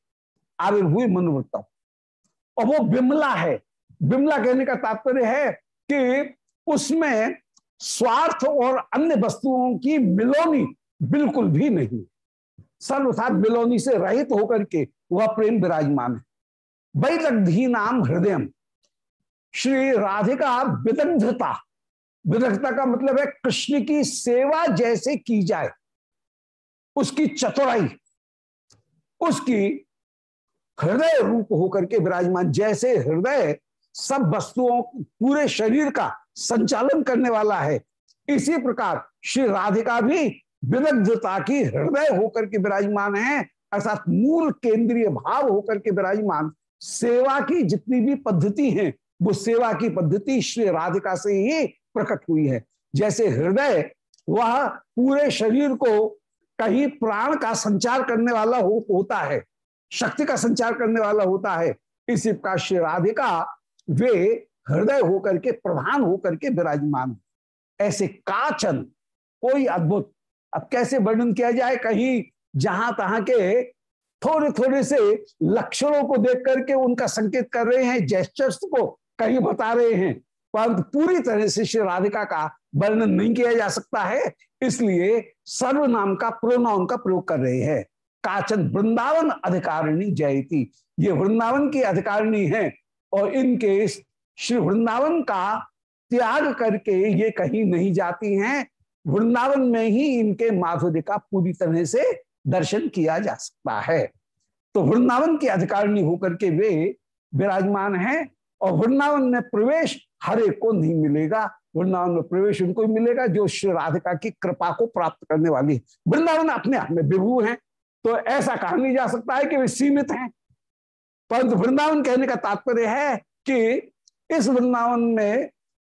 आविर्भूत मनोवृत्तम। और वो बिमला है। बिमला कहने का तात्पर्य है कि उसमें स्वार्थ और अन्य वस्तुओं की मिलोनी बिल्कुल भी नहीं। सर्वसात मिलोनी से रहित होकर के वह प्रेम विराजमान है। वैदग्धी नाम हृदय श्री राधिका विदग्धता। विदग्धता का मतलब है कृष्ण की सेवा जैसे की जाए। उसकी चतुराई, उसकी हृदय रूप होकर के विराजमान। जैसे हृदय सब वस्तुओं, पूरे शरीर का संचालन करने वाला है। इसी प्रकार श्री राधिका भी विदग्धता की हृदय होकर के विराजमान है अर्थात मूल केंद्रीय भाव होकर के विराजमान। सेवा की जितनी भी पद्धति है वो सेवा की पद्धति श्री राधिका से ही प्रकट हुई है। जैसे हृदय वह पूरे शरीर को कहीं प्राण का संचार करने वाला हो, होता है शक्ति का संचार करने वाला होता है। इसी प्रकार श्री राधिका वे हृदय होकर के, प्रधान होकर के विराजमान ऐसे काचन, कोई अद्भुत। अब कैसे वर्णन किया जाए कहीं जहाँ तहां के थोड़े थोड़े से लक्षणों को देख करके उनका संकेत कर रहे हैं जेस्टर्स को कहीं बता रहे हैं, परंतु पूरी तरह से श्री राधिका का वर्णन नहीं किया जा सकता है, इसलिए सर्वनाम का प्रोनाउन का प्रयोग कर रहे हैं। काचन वृंदावन अधिकारिणी जयती। ये वृंदावन की अधिकारिणी है और इनके श्री वृंदावन का त्याग करके ये कहीं नहीं जाती हैं, वृंदावन में ही इनके माधुर्य का पूरी तरह से दर्शन किया जा सकता है। तो वृंदावन की अधिकारिणी होकर के वे विराजमान हैं और वृंदावन में प्रवेश हर एक को नहीं मिलेगा। वृंदावन में प्रवेश उनको ही मिलेगा जो श्री राधिका की कृपा को प्राप्त करने वाली वृंदावन अपने आप में विभू है तो ऐसा कहा नहीं जा सकता है कि वे सीमित हैं। परंतु वृंदावन कहने का तात्पर्य है कि इस वृंदावन में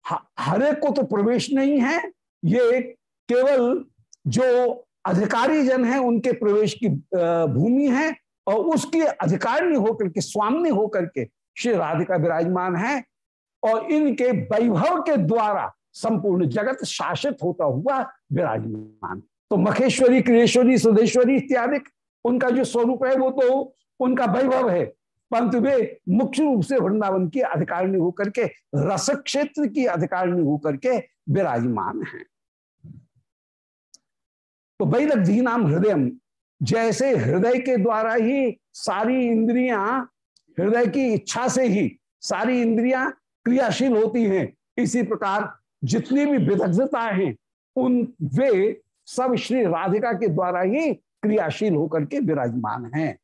हर को तो प्रवेश नहीं है। ये केवल जो अधिकारी जन है, उनके प्रवेश की भूमि है और उसकी अधिकारी होकर के, स्वामी होकर के श्री राधिका विराजमान है और इनके वैभव के द्वारा संपूर्ण जगत शासित होता हुआ विराजमान। तो मखेश्वरी क्रियेश्वरी सुधेश्वरी इत्यादि, उनका जो स्वरूप है वो तो उनका वैभव है। परंतु वे मुख्य रूप से वृंदावन की अधिकारिणी होकर के रस क्षेत्र की अधिकारिणी होकर के विराजमान है। तो वैरग्धी नाम हृदय जैसे हृदय के द्वारा ही सारी इंद्रियाँ, हृदय की इच्छा से ही सारी इंद्रियाँ क्रियाशील होती हैं, इसी प्रकार जितनी भी विदग्धता हैं, उन वे सब श्री राधिका के द्वारा ही क्रियाशील होकर के विराजमान हैं।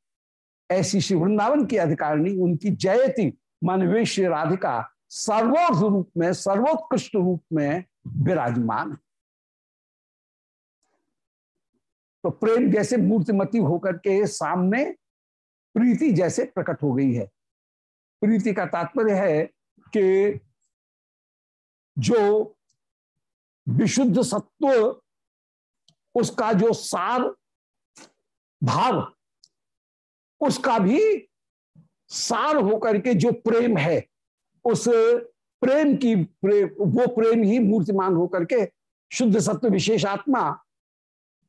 ऐसी श्री वृंदावन की अधिकारिणी, उनकी जयती मान वे श्री राधिका सर्वोत्थ रूप में, सर्वोत्कृष्ट रूप में विराजमान तो प्रेम जैसे मूर्तिमती होकर के सामने प्रीति जैसे प्रकट हो गई है। प्रीति का तात्पर्य है कि जो विशुद्ध सत्व, उसका जो सार भाव उसका भी सार होकर के जो प्रेम है उस प्रेम की प्रेम, वो प्रेम ही मूर्तिमान होकर के शुद्ध सत्व विशेष आत्मा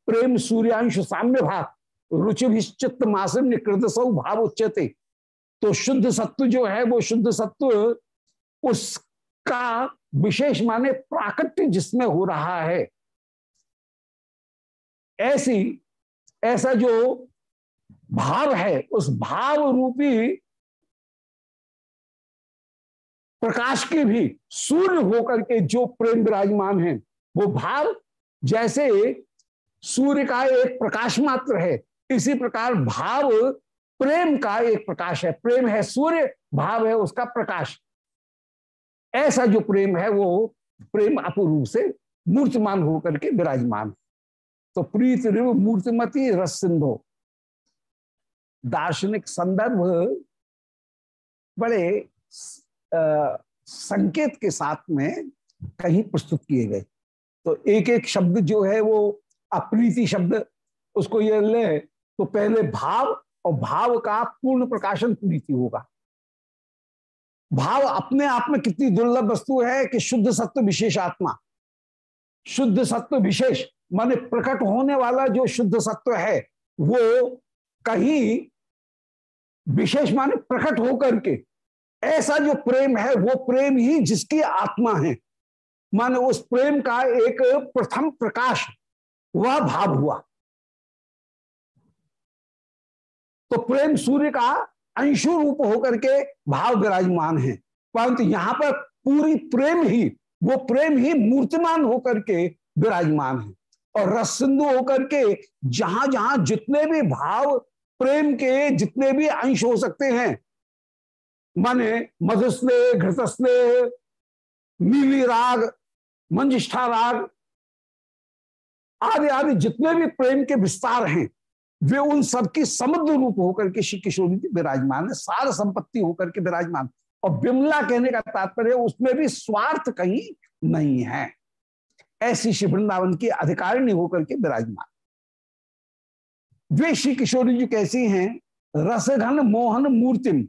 प्रेम सूर्यांश साम्य भाग रुचिभिश्चित मासिम निकृत सौ भाव उच्चते तो शुद्ध सत्व जो है वो शुद्ध सत्व उसका विशेष माने प्राकट्य जिसमें हो रहा है। ऐसी ऐसा जो भाव है, उस भाव रूपी प्रकाश के भी सूर्य होकर के जो प्रेम विराजमान है, वो भाव जैसे सूर्य का एक प्रकाश मात्र है, इसी प्रकार भाव प्रेम का एक प्रकाश है। प्रेम है सूर्य, भाव है उसका प्रकाश। ऐसा जो प्रेम है, वो प्रेम अपूर्व से मूर्तिमान होकर के विराजमान तो प्रीत रिव मूर्तिमती रस सिंधो। दार्शनिक संदर्भ बड़े आ, संकेत के साथ में कहीं प्रस्तुत किए गए। तो एक एक शब्द जो है वो अप्रीति शब्द उसको ये ले तो पहले भाव और भाव का पूर्ण प्रकाशन प्रीति होगा। भाव अपने आप में कितनी दुर्लभ वस्तु है कि शुद्ध सत्व विशेष आत्मा। शुद्ध सत्व विशेष माने प्रकट होने वाला जो शुद्ध सत्व है वो कहीं विशेष माने प्रकट होकर के। ऐसा जो प्रेम है, वो प्रेम ही जिसकी आत्मा है। माने उस प्रेम का एक प्रथम प्रकाश, वह भाव हुआ। तो प्रेम सूर्य का अंशु रूप होकर के भाव विराजमान है। परंतु यहाँ पर पूरी प्रेम ही, वो प्रेम ही मूर्तिमान होकर के विराजमान है। और रस सिंधु होकर के जहाँ जहाँ जितने भी भाव प्रेम के जितने भी अंश हो सकते हैं, माने मधुस्ने घृतस्ने नीली राग, मंजिष्ठा राग, आदि आदि जितने भी प्रेम के विस्तार हैं, वे उन सबकी समुद्र रूप होकर के श्री किशोर जी विराजमान है, सार संपत्ति होकर के विराजमान। और बिमला कहने का तात्पर्य, उसमें भी स्वार्थ कहीं नहीं है। ऐसी श्री वृंदावन की अधिकारिणी होकर के विराजमान। वे श्री किशोरी जी कैसी हैं? रसघन मोहन मूर्तिम,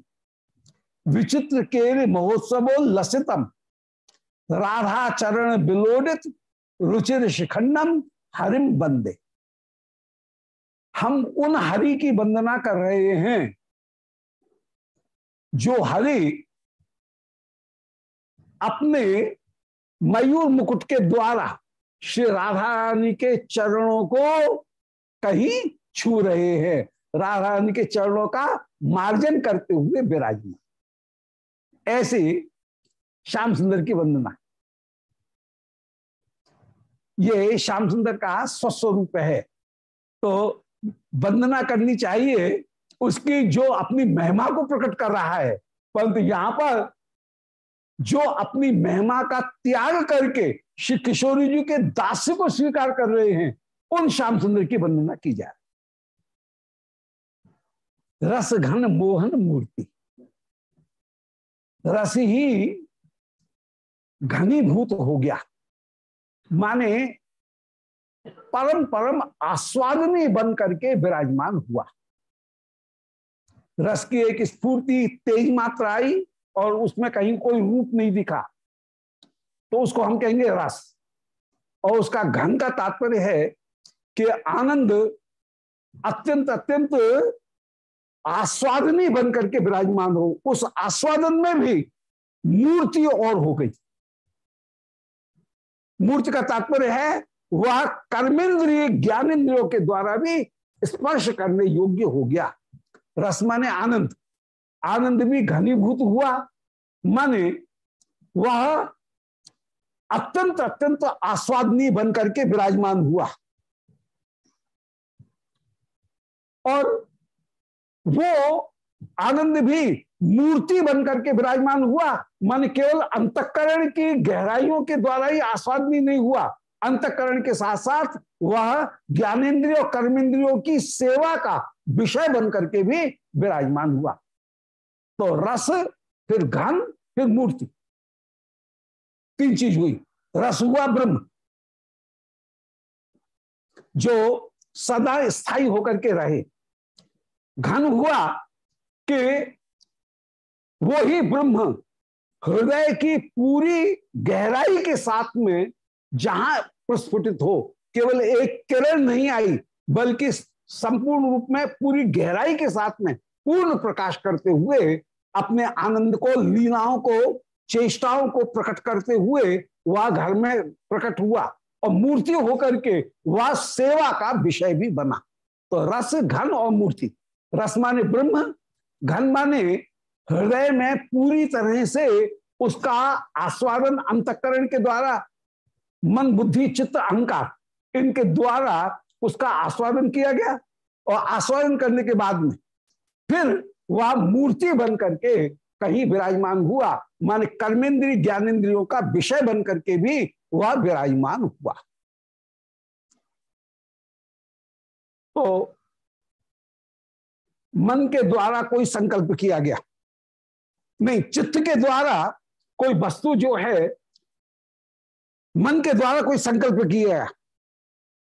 विचित्र के महोत्सव लसितम राधा चरण बिलोडित, रुचिर शिखंडम, हरिम बंदे। हम उन हरि की वंदना कर रहे हैं, जो हरि अपने मयूर मुकुट के द्वारा श्री राधा रानी के चरणों को कहीं छू रहे हैं। राधा रानी के चरणों का मार्जन करते हुए विराजमान। ऐसे श्याम सुंदर की वंदना। ये श्याम सुंदर का स्वस्वरूप है। तो वंदना करनी चाहिए उसकी जो अपनी महिमा को प्रकट कर रहा है। परंतु यहाँ पर जो अपनी महिमा का त्याग करके श्री किशोरी जी के दास्य को स्वीकार कर रहे हैं, उन श्याम सुंदर की वंदना की जाए रस घन मोहन मूर्ति। रस ही घनीभूत हो गया। माने परम परम आस्वादनी बन करके विराजमान हुआ। रस की एक स्फूर्ति तेज मात्रा आई और उसमें कहीं कोई रूप नहीं दिखा। तो उसको हम कहेंगे रस। और उसका घन का तात्पर्य है कि आनंद अत्यंत अत्यंत आस्वादनी बन करके विराजमान हो, उस आस्वादन में भी मूर्ति और हो गई। मूर्ति का तात्पर्य है, वह कर्मेंद्रिय ज्ञानेन्द्रियों के द्वारा भी स्पर्श करने योग्य हो गया। रस माने आनंद। आनंद भी घनीभूत हुआ। माने वह अत्यंत अत्यंत आस्वादनीय बन करके विराजमान हुआ। और वो आनंद भी मूर्ति बनकर के विराजमान हुआ। मन केवल अंतकरण की गहराइयों के द्वारा ही आस्वादनी नहीं हुआ। अंतकरण के साथ साथ वह ज्ञानेन्द्रियों कर्मेंद्रियों की सेवा का विषय बनकर के भी विराजमान हुआ। तो रस, फिर घन, फिर मूर्ति। तीन चीज़ हुई। रस हुआ ब्रह्म। जो सदा स्थायी होकर के रहे। घन हुआ कि वो ही ब्रह्म, हृदय की पूरी गहराई के साथ में जहाँ प्रस्फुटित हो, केवल एक किरण नहीं आई, बल्कि संपूर्ण रूप में पूरी गहराई के साथ में पूर्ण प्रकाश करते हुए, अपने आनंद को, लीलाओं को, चेष्टाओं को प्रकट करते हुए वह घर में प्रकट हुआ और मूर्ति होकर के वह सेवा का विषय भी बना। तो रस, घन और मूर्ति। रस माने ब्रह्म घन माने हृदय में पूरी तरह से उसका आस्वादन, अंतकरण के द्वारा, मन, बुद्धि, चित्त, अहंकार, इनके द्वारा उसका आस्वादन किया गया और आस्वादन करने के बाद में फिर वह मूर्ति बन करके कहीं विराजमान हुआ। माने कर्मेंद्रीय ज्ञानेन्द्रियों का विषय बन करके भी वह विराजमान हुआ। तो मन के द्वारा कोई संकल्प किया गया। नहीं, चित्त के द्वारा कोई वस्तु जो है, मन के द्वारा कोई संकल्प किया गया।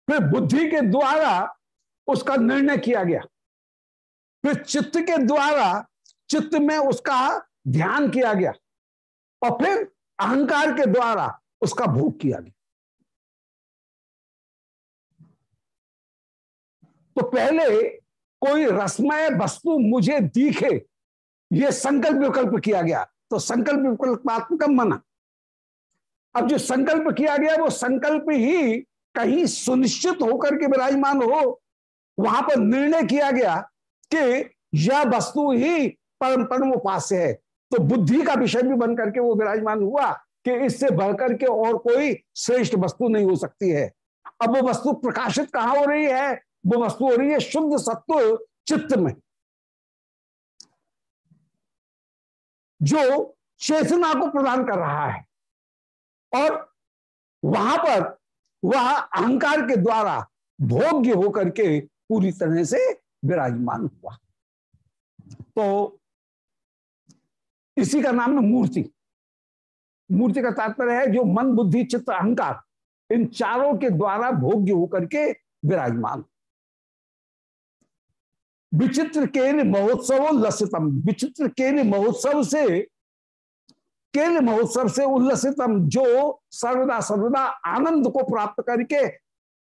फिर बुद्धि के द्वारा उसका निर्णय किया गया। फिर चित्त के द्वारा चित्त में उसका ध्यान किया गया। और फिर अहंकार के द्वारा उसका भोग किया गया। तो पहले कोई रसमय वस्तु मुझे दिखे। ये संकल्प विकल्प किया गया। तो संकल्प विकल्पात्मक मना। अब जो संकल्प किया गया, वो संकल्प ही कहीं सुनिश्चित होकर के विराजमान हो, वहाँ पर निर्णय किया गया कि यह वस्तु ही परम परम उपास्य है। तो बुद्धि का विषय भी बन करके वो विराजमान हुआ कि इससे बढ़कर के और कोई श्रेष्ठ वस्तु नहीं हो सकती है। अब वो वस्तु प्रकाशित कहाँ हो रही है? वो वस्तु हो रही है शुद्ध सत्व चित्त में। जो चेतना को प्रदान कर रहा है। और वहाँ पर वह अहंकार के द्वारा भोग्य होकर के पूरी तरह से विराजमान हुआ। तो इसी का नाम है मूर्ति। मूर्ति का तात्पर्य है जो मन, बुद्धि, चित्त, अहंकार इन चारों के द्वारा भोग्य होकर के विराजमान विचित्र केल महोत्सव उल्लसितम विचित्र केल महोत्सव से केल महोत्सव से उल्लसितम जो सर्वदा सर्वदा आनंद को प्राप्त करके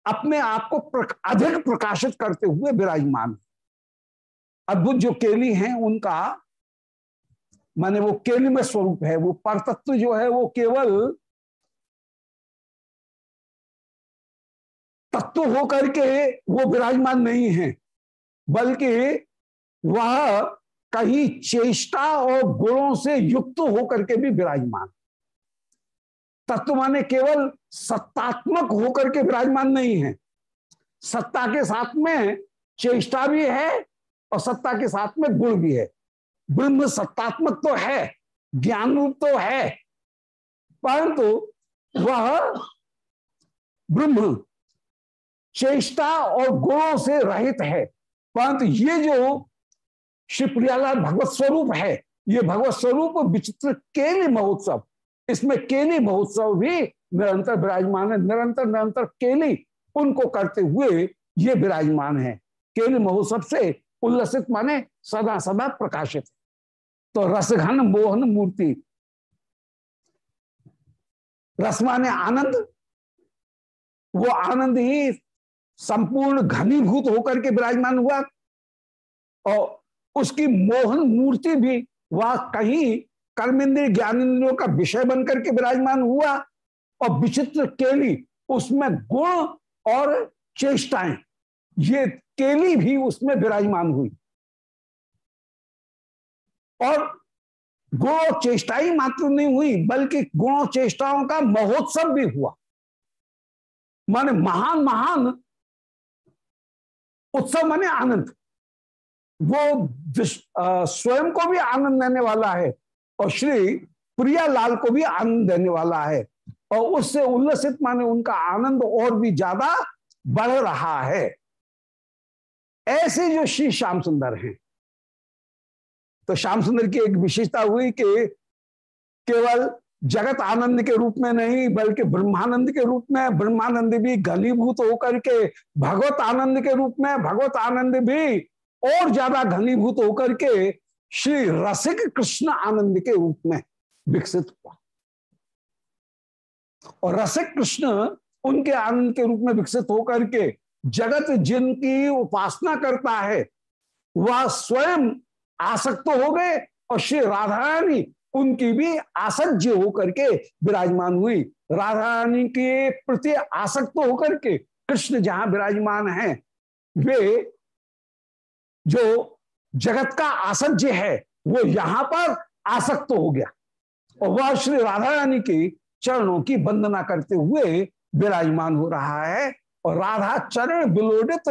अपने आप को प्रक, अधिक प्रकाशित करते हुए विराजमान अद्भुत जो केली हैं उनका माने वो केली में स्वरूप है वो परतत्व जो है वो केवल तत्व होकर के वो विराजमान नहीं है। बल्कि वह कहीं चेष्टा और गुणों से युक्त होकर के भी विराजमान। तत्व माने केवल सत्तात्मक होकर के विराजमान नहीं है। सत्ता के साथ में चेष्टा भी है और सत्ता के साथ में गुण भी है। ब्रह्म सत्तात्मक तो है, ज्ञान रूप तो है, परंतु वह ब्रह्म चेष्टा और गुणों से रहित है। परंतु ये जो श्री प्रियालाल भगवत स्वरूप है, ये भगवत स्वरूप विचित्र केली महोत्सव। इसमें केली महोत्सव भी निरंतर विराजमान है, निरंतर निरंतर केली उनको करते हुए ये विराजमान है। केली महोत्सव से उल्लसित माने सदा सदा प्रकाशित। तो रसघन मोहन मूर्ति, रस माने आनंद, वो आनंद ही संपूर्ण घनीभूत होकर के विराजमान हुआ और उसकी मोहन मूर्ति भी वह कहीं कर्मेंद्रिय ज्ञानेन्द्रियों का विषय बनकर के विराजमान हुआ और विचित्र केली, उसमें गुण और चेष्टाएँ, ये केली भी उसमें विराजमान हुई। और गुण और चेष्टाई मात्र नहीं हुई, बल्कि गुण चेष्टाओं का महोत्सव भी हुआ। माने महान महान उत्सव माने आनंद। वो स्वयं को भी आनंद देने वाला है और श्री प्रिया लाल को भी आनंद देने वाला है और उससे उल्लसित माने उनका आनंद और भी ज़्यादा बढ़ रहा है। ऐसे जो श्री श्याम सुंदर हैं तो श्याम सुंदर की एक विशेषता हुई कि केवल जगत आनंद के रूप में नहीं, बल्कि ब्रह्मानंद के रूप में। ब्रह्मानंद भी घनीभूत होकर के, भगवत आनंद के रूप में, भगवत आनंद भी और ज़्यादा घनीभूत होकर के श्री रसिक कृष्ण आनंद के रूप में विकसित हुआ। और रसिक कृष्ण उनके आनंद के रूप में विकसित होकर के जगत जिनकी उपासना करता है, वह स्वयं आसक्त हो गए और श्री राधा रानी उनकी भी आसज्य होकर के विराजमान हुई। राधा रानी के प्रति आसक्त तो होकर के कृष्ण जहाँ विराजमान हैं, वे जो जगत का आसज्य है, वो यहाँ पर आसक्त तो हो गया। और वह श्री राधा रानी के चरणों की वंदना करते हुए विराजमान हो रहा है। और राधा चरण बिलोडित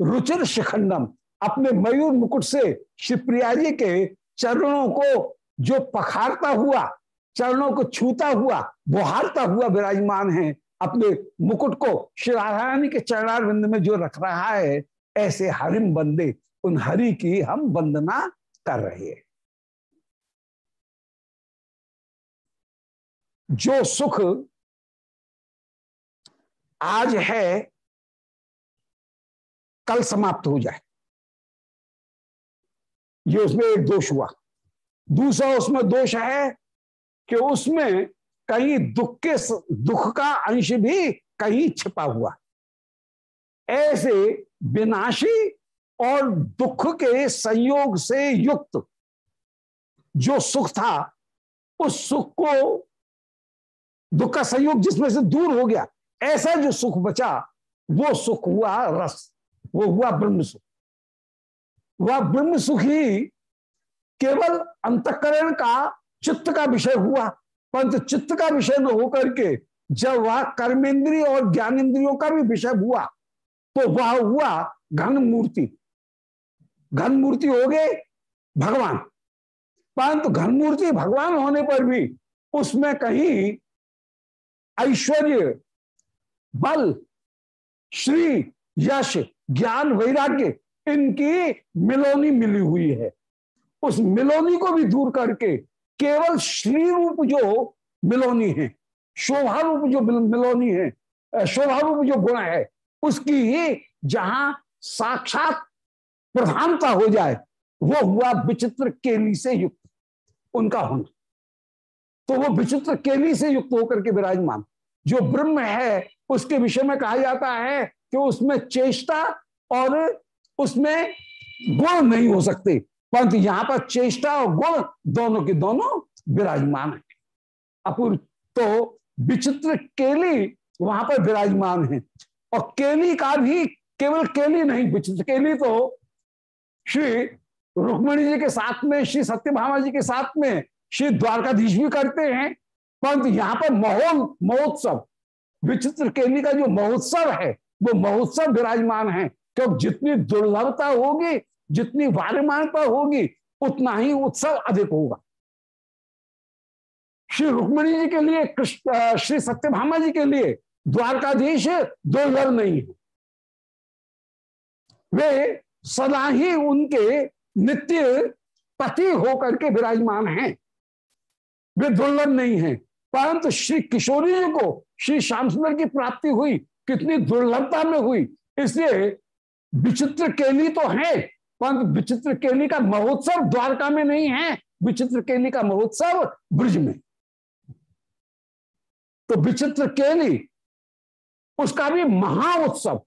रुचिर शिखंडम अपने मयूर मुकुट से शिवप्रिया जी के चरणों को जो पखारता हुआ, चरणों को छूता हुआ, बुहारता हुआ विराजमान है, अपने मुकुट को श्री के चरणार बिंद में जो रख रहा है, ऐसे हरिम बंदे, उन हरि की हम वंदना कर रहे हैं। जो सुख आज है, कल समाप्त हो जाए। ये उसमें एक दोष हुआ। दूसरा उसमें दोष है कि उसमें कहीं दुख के दुख का अंश भी कहीं छिपा हुआ ऐसे विनाशी और दुख के संयोग से युक्त जो सुख था, उस सुख को, दुख का संयोग जिसमें से दूर हो गया, ऐसा जो सुख बचा, वो सुख हुआ रस, वो हुआ ब्रह्म सुख। वह ब्रह्म सुख ही केवल अंतकरण का चित्त का विषय हुआ। परंतु चित्त का विषय न होकर के जब वह कर्मेंद्रिय और ज्ञानेन्द्रियों का भी विषय हुआ तो वह हुआ घन मूर्ति। घन मूर्ति हो गए भगवान। परंतु घन मूर्ति भगवान होने पर भी उसमें कहीं ऐश्वर्य, बल, श्री, यश, ज्ञान, वैराग्य इनकी मिलोनी मिली हुई है। उस मिलोनी को भी दूर करके केवल श्री रूप जो मिलोनी है शोभा रूप जो मिलोनी है शोभा रूप जो गुण है, उसकी जहाँ साक्षात प्रधानता हो जाए, वो हुआ विचित्र केली से युक्त, उनका होना। तो वो विचित्र केली से युक्त होकर के विराजमान। जो ब्रह्म है, उसके विषय में कहा जाता है कि उसमें चेष्टा और उसमें गुण नहीं हो सकते। परंतु यहाँ पर चेष्टा और गुण दोनों के दोनों विराजमान है। अपूर्व तो विचित्र केली वहाँ पर विराजमान है और केली का भी केवल केली नहीं, विचित्र केली तो श्री रुक्मणी जी के साथ में, श्री सत्यभामा जी के साथ में, श्री द्वारकाधीश भी करते हैं। परंतु यहाँ पर महोल महोत्सव, विचित्र केली का जो महोत्सव है, वो महोत्सव विराजमान है। क्योंकि जितनी दुर्लभता होगी जितनी वार्यमानता होगी, उतना ही उत्सव अधिक होगा। श्री रुक्मणी जी के लिए, कृष्ण श्री सत्यभामा जी के लिए द्वारकाधीश दुर्लभ नहीं है। वे सदा ही उनके नित्य पति होकर के विराजमान हैं। वे दुर्लभ नहीं है। परंतु श्री किशोरी जी को, श्री श्याम सुंदर की प्राप्ति हुई, कितनी दुर्लभता में हुई। इसलिए विचित्र केली तो है परंतु विचित्र केली का महोत्सव द्वारका में नहीं है, विचित्र केली का महोत्सव ब्रज में। तो विचित्र केली, उसका भी महा उत्सव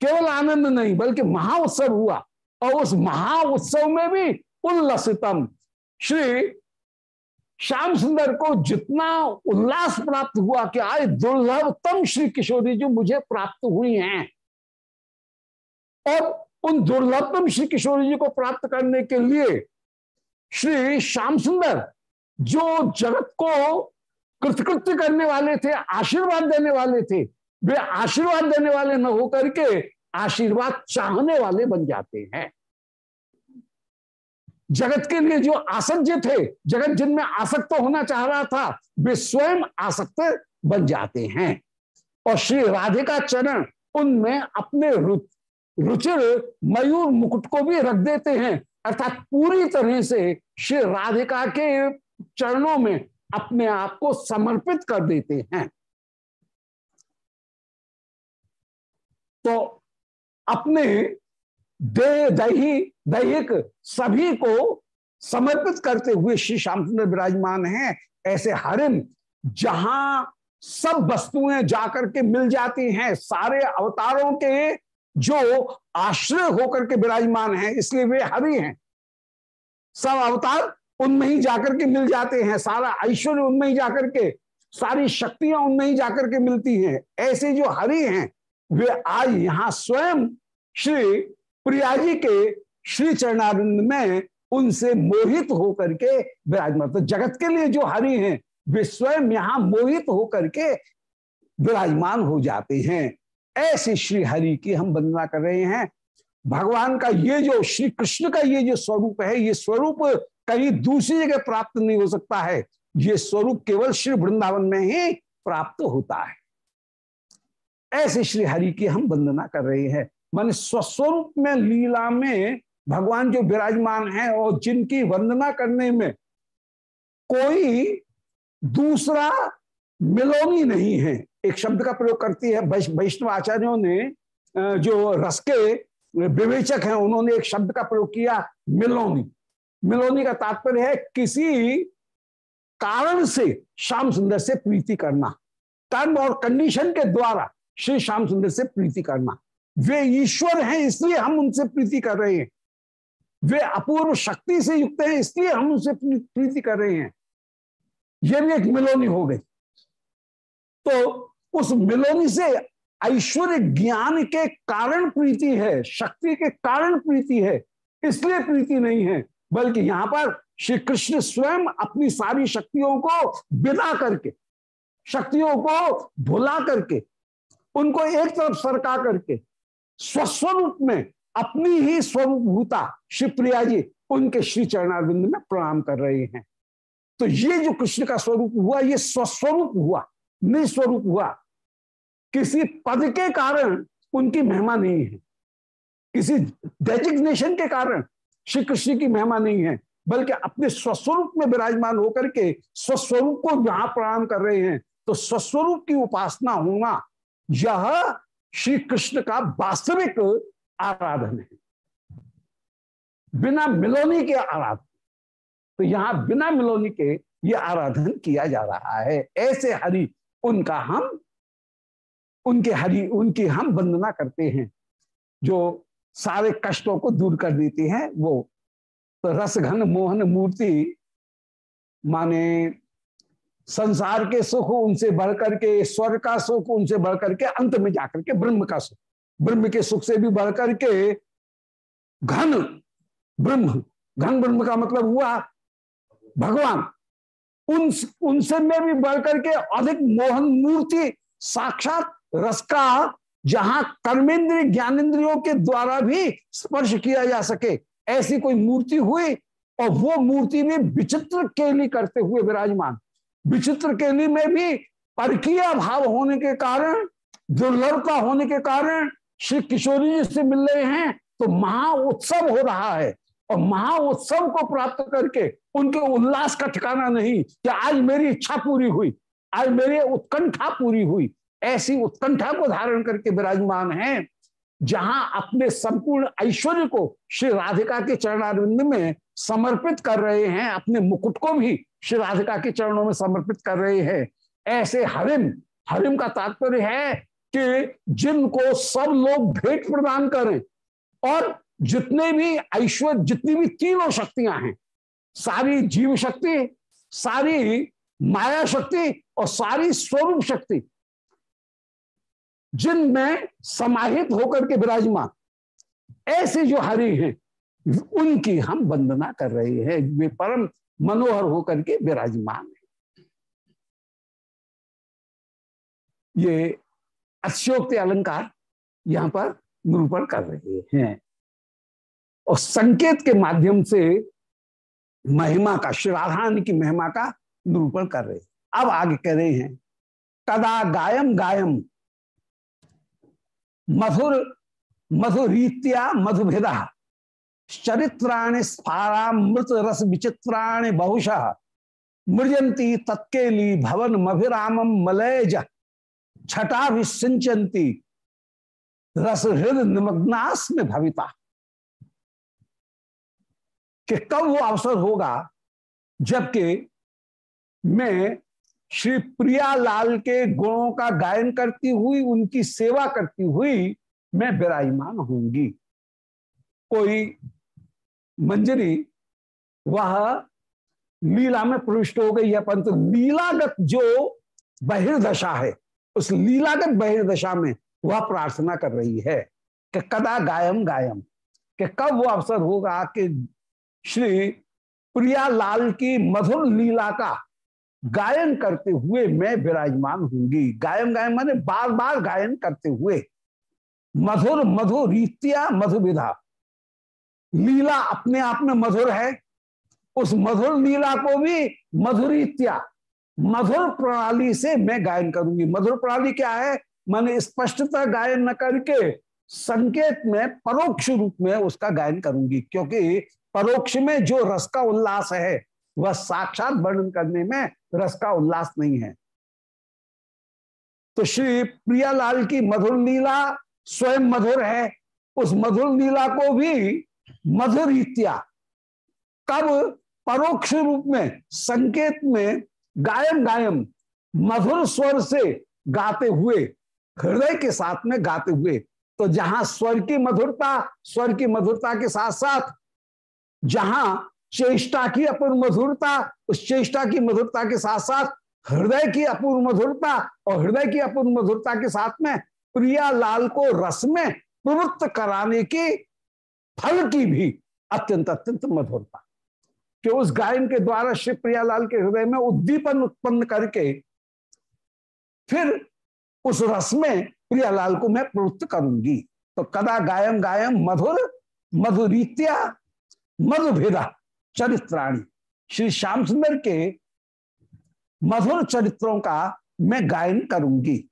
केवल आनंद नहीं, बल्कि महा उत्सव हुआ। और उस महा उत्सव में भी उल्लसितम। श्री श्याम सुंदर को जितना उल्लास प्राप्त हुआ कि आज दुर्लभतम श्री किशोरी जी मुझे प्राप्त हुई हैं। और उन दुर्लभतम श्री किशोर जी को प्राप्त करने के लिए श्री श्याम सुंदर जो जगत को कृतकृत्य करने वाले थे, आशीर्वाद देने वाले थे, वे आशीर्वाद देने वाले न होकर के आशीर्वाद चाहने वाले बन जाते हैं। जगत के लिए जो आसज्य थे, जगत जिनमें आसक्त होना चाह रहा था, वे स्वयं आसक्त बन जाते हैं। और श्री राधिका चरण उनमें अपने रुचिर मयूर मुकुट को भी रख देते हैं। अर्थात पूरी तरह से श्री राधिका के चरणों में अपने आप को समर्पित कर देते हैं। तो अपने दे दही, दैहिक सभी को समर्पित करते हुए श्री श्यामचंद्र विराजमान हैं, ऐसे हरिम जहाँ सब वस्तुएँ जाकर के मिल जाती हैं, सारे अवतारों के जो आश्रय होकर के विराजमान हैं, इसलिए वे हरि हैं। सब अवतार उनमें ही जाकर के मिल जाते हैं। सारा ऐश्वर्य उनमें ही जाकर के, सारी शक्तियाँ उनमें ही जाकर के मिलती हैं। ऐसे जो हरि हैं, वे आज यहाँ स्वयं श्री प्रिया जी के श्री चरणारिंद में उनसे मोहित होकर के विराजमान। तो जगत के लिए जो हरि हैं, वे स्वयं यहाँ मोहित होकर के विराजमान हो जाते हैं। ऐसे श्री हरि की हम वंदना कर रहे हैं। भगवान का ये जो, श्री कृष्ण का ये जो स्वरूप है, ये स्वरूप कहीं दूसरी जगह प्राप्त नहीं हो सकता है। ये स्वरूप केवल श्री वृंदावन में ही प्राप्त होता है। ऐसे श्री हरि की हम वंदना कर रहे हैं। मान स्वस्वरूप में, लीला में भगवान जो विराजमान है और जिनकी वंदना करने में कोई दूसरा मिलोनी नहीं है। एक शब्द का प्रयोग करती है वैष्णव आचार्यों ने जो रस के विवेचक हैं, उन्होंने एक शब्द का प्रयोग किया, मिलोनी। मिलोनी का तात्पर्य है किसी कारण से श्याम सुंदर से प्रीति करना। कर्म और कंडीशन के द्वारा श्री श्याम सुंदर से प्रीति करना। वे ईश्वर हैं, इसलिए हम उनसे प्रीति कर रहे हैं। वे अपूर्व शक्ति से युक्त हैं, इसलिए हम उनसे प्रीति कर रहे हैं। यह भी एक मिलोनी हो गई। तो उस मिलोनी से ऐश्वर्य ज्ञान के कारण प्रीति है, शक्ति के कारण प्रीति है, इसलिए प्रीति नहीं है, बल्कि यहाँ पर श्री कृष्ण स्वयं अपनी सारी शक्तियों को बिना करके, शक्तियों को भुला करके, उनको एक तरफ़ सरका करके, स्वस्वरूप में अपनी ही स्वरूप भूता शिवप्रिया जी उनके श्री चरणारविंद में प्रणाम कर रहे हैं। तो ये जो कृष्ण का स्वरूप हुआ, ये स्वस्वरूप हुआ। निस्वरूप हुआ। किसी पद के कारण उनकी महिमा नहीं है। किसी डेजिग्नेशन के कारण श्री कृष्ण की महिमा नहीं है, बल्कि अपने स्वस्वरूप में विराजमान होकर के स्वस्वरूप को जहाँ प्रणाम कर रहे हैं। तो स्वस्वरूप की उपासना होना, यह श्री कृष्ण का वास्तविक आराधन है। बिना मिलोनी के आराधन। तो यहाँ बिना मिलोनी के ये आराधन किया जा रहा है। ऐसे हरि उनका हम, उनके हरि, उनकी हम वंदना करते हैं। जो सारे कष्टों को दूर कर देती हैं, वो तो रसघन मोहन, मूर्ति माने संसार के सुख उनसे बढ़कर के स्वर का सुख उनसे बढ़कर के, अंत में जाकर के ब्रह्म का सुख। ब्रह्म के सुख से भी बढ़कर के घन ब्रह्म। घन ब्रह्म का मतलब हुआ भगवान। उन उनसे में भी बढ़कर के अधिक मोहन मूर्ति साक्षात रस का जहाँ कर्मेंद्रिय ज्ञानेन्द्रियों के द्वारा भी स्पर्श किया जा सके। ऐसी कोई मूर्ति हुई और वो मूर्ति भी विचित्र केली करते हुए विराजमान। विचित्र केली में भी परकीय भाव होने के कारण, दुर्लभता होने के कारण श्री किशोरी जी से मिल रहे हैं तो महा उत्सव हो रहा है। और महा उत्सव को प्राप्त करके उनके उल्लास का ठिकाना नहीं कि आज मेरी इच्छा पूरी हुई, आज मेरी उत्कंठा पूरी हुई। ऐसी उत्कंठा को धारण करके विराजमान हैं, जहाँ अपने संपूर्ण ऐश्वर्य को श्री राधिका के चरणारिंद में समर्पित कर रहे हैं, अपने मुकुट को भी श्री राधिका के चरणों में समर्पित कर रहे हैं। ऐसे हरिम हरिम का तात्पर्य है कि जिनको सब लोग भेंट प्रदान करें और जितने भी ऐश्वर्य, जितनी भी तीनों शक्तियाँ हैं, सारी जीव शक्ति, सारी माया शक्ति और सारी स्वरूप शक्ति, जिनमें समाहित होकर के विराजमान, ऐसे जो हरि हैं, उनकी हम वंदना कर रहे हैं। वे परम मनोहर होकर के विराजमान है। ये अश्योक्ति अलंकार यहाँ पर निरूपण कर रहे हैं। और संकेत के माध्यम से महिमा का श्राधान की महिमा का निरूपण कर रहे अब आगे कह रहे हैं कदा गायम गायम, मधुर, मधुरीत्या मधुभेदा, चरित्राणि स्फारामृत रस विचित्राणि बहुशः मृजंती तत्केली भवन मभिराम मलयज छटा विसिंचंती रस हृदय निमग्नास में भविता। कि कब वो अवसर होगा जबकि मैं श्री प्रियालाल के गुणों का गायन करती हुई, उनकी सेवा करती हुई मैं विराजमान होंगी कोई मंजरी, वह लीला में प्रविष्ट हो गई है, परंतु लीलागत जो बहिर्दशा है, उस लीलागत बहिर्दशा में वह प्रार्थना कर रही है कि कदा गायम गायम, कि कब वो अवसर होगा कि श्री प्रियालाल की मधुर लीला का गायन करते हुए मैं विराजमान होंगी गायन गायन माने बार बार गायन करते हुए। मधुर मधुर रीत्या, मधुविधा। लीला अपने आप में मधुर है। उस मधुर लीला को भी मधुरीत्या मधुर प्रणाली से मैं गायन करूँगी। मधुर प्रणाली क्या है? मैंने स्पष्टता गायन न करके संकेत में परोक्ष रूप में उसका गायन करूँगी, क्योंकि परोक्ष में जो रस का उल्लास है, वह साक्षात वर्णन करने में रस का उल्लास नहीं है। तो श्री प्रियालाल की मधुर लीला स्वयं मधुर है। उस मधुर लीला को भी मधुर इत्या। कब? परोक्ष रूप में, संकेत में गायम गायम मधुर स्वर से गाते हुए, हृदय के साथ में गाते हुए। तो जहाँ स्वर की मधुरता, स्वर की मधुरता के साथ साथ जहाँ चेष्टा की अपूर्व मधुरता, उस चेष्टा की मधुरता के साथ साथ हृदय की अपूर्व मधुरता और हृदय की अपूर्व मधुरता के साथ में प्रिया लाल को रस में प्रवृत्त कराने की फल की भी अत्यंत अत्यंत मधुरता। कि उस गायन के द्वारा श्री प्रियालाल के हृदय में उद्दीपन उत्पन्न करके फिर उस रस में प्रियालाल को मैं प्रवृत्त करूँगी। तो कदा गायम गायम मधुर, मधुरीत्या मधुभेदा चरित्राणी। श्री श्याम सुंदर के मधुर चरित्रों का मैं गायन करूँगी।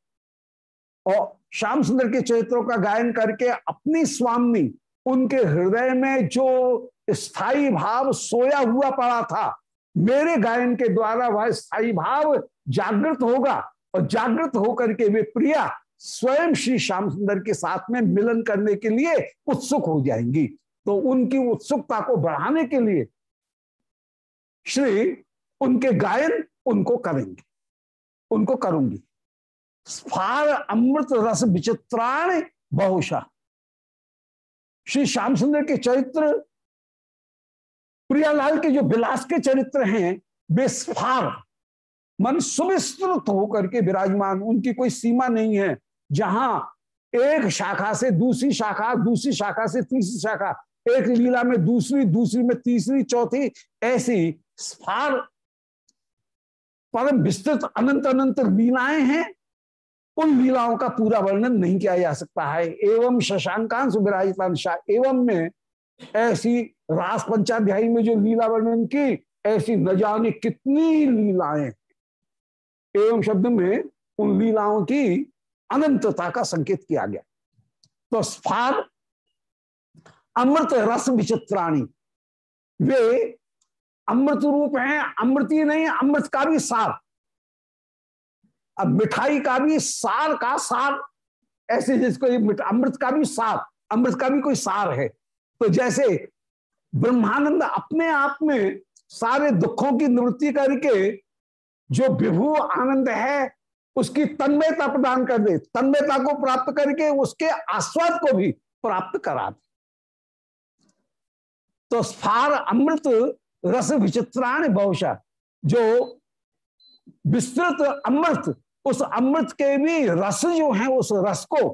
और श्याम सुंदर के चरित्रों का गायन करके अपनी स्वामी, उनके हृदय में जो स्थायी भाव सोया हुआ पड़ा था, मेरे गायन के द्वारा वह स्थायी भाव जागृत होगा। और जागृत होकर के वे प्रिया स्वयं श्री श्याम सुंदर के साथ में मिलन करने के लिए उत्सुक हो जाएँगी। तो उनकी उत्सुकता को बढ़ाने के लिए श्री उनके गायन उनको करेंगे, उनको करूँगी। स्फार अमृत रस विचित्राण बहुशा। श्री श्याम सुंदर के चरित्र, प्रियालाल के जो विलास के चरित्र हैं, वे स्फार मन सुविस्तृत होकर के विराजमान, उनकी कोई सीमा नहीं है। जहाँ एक शाखा से दूसरी शाखा दूसरी शाखा से तीसरी शाखा एक लीला में दूसरी दूसरी में तीसरी, चौथी, ऐसी स्फार परम विस्तृत, अनंत अनंत लीलाएँ हैं। उन लीलाओं का पूरा वर्णन नहीं किया जा सकता है। एवं शशांकांश विराजिता एवं में ऐसी रास पंचाध्यायी में जो लीला वर्णन की, ऐसी न जाने कितनी लीलाएँ एवं शब्द में उन लीलाओं की अनंतता का संकेत किया गया। तो स्फार अमृत रस विचित्राणी। वे अमृत रूप हैं ही नहीं, अमृत का भी सार। अब मिठाई का भी सार का सार, ऐसे जिसको अमृत का भी सार, अमृत का भी कोई सार है। तो जैसे ब्रह्मानंद अपने आप में सारे दुखों की निवृत्ति करके जो विभु आनंद है, उसकी तन्मयता प्रदान कर दे, तन्मयता को प्राप्त करके उसके आस्वाद को भी प्राप्त करा दे। तो स्फार अमृत रस विचित्राण बहुशा। जो विस्तृत अमृत, उस अमृत के भी रस जो है, उस रस को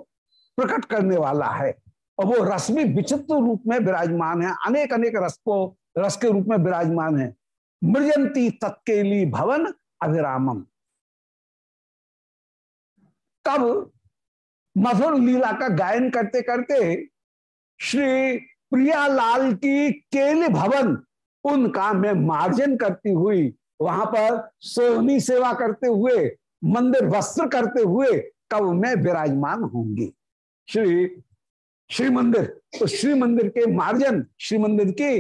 प्रकट करने वाला है। और वो रस भी विचित्र रूप में विराजमान है। अनेक अनेक रस को, रस के रूप में विराजमान है। मृजंती तत्केली भवन अभिरामम। तब मधुर लीला का गायन करते करते श्री प्रियालाल की केल भवन, उनका मैं मार्जन करती हुई, वहाँ पर सोहनी सेवा करते हुए, मंदिर वस्त्र करते हुए कब मैं विराजमान होंगी श्री श्री मंदिर तो श्री मंदिर के मार्जन श्री मंदिर के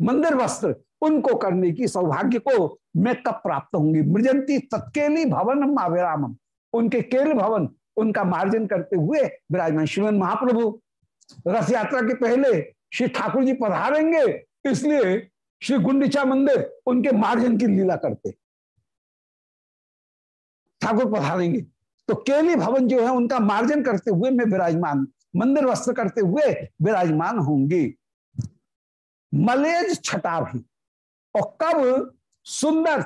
मंदिर वस्त्र, उनको करने की सौभाग्य को मैं कब प्राप्त होंगी मृजंती तत्केली भवन अविरामम। उनके केल भवन, उनका मार्जन करते हुए विराजमान। श्रीमन महाप्रभु, रथ यात्रा के पहले श्री ठाकुर जी पधारेंगे, इसलिए श्री गुंडीचा मंदिर उनके मार्जन की लीला करते ठाकुर पधारेंगे। तो केली भवन जो है, उनका मार्जन करते हुए मैं विराजमान, मंदिर वस्त्र करते हुए विराजमान होंगी। मलेज छटा भी और कब सुंदर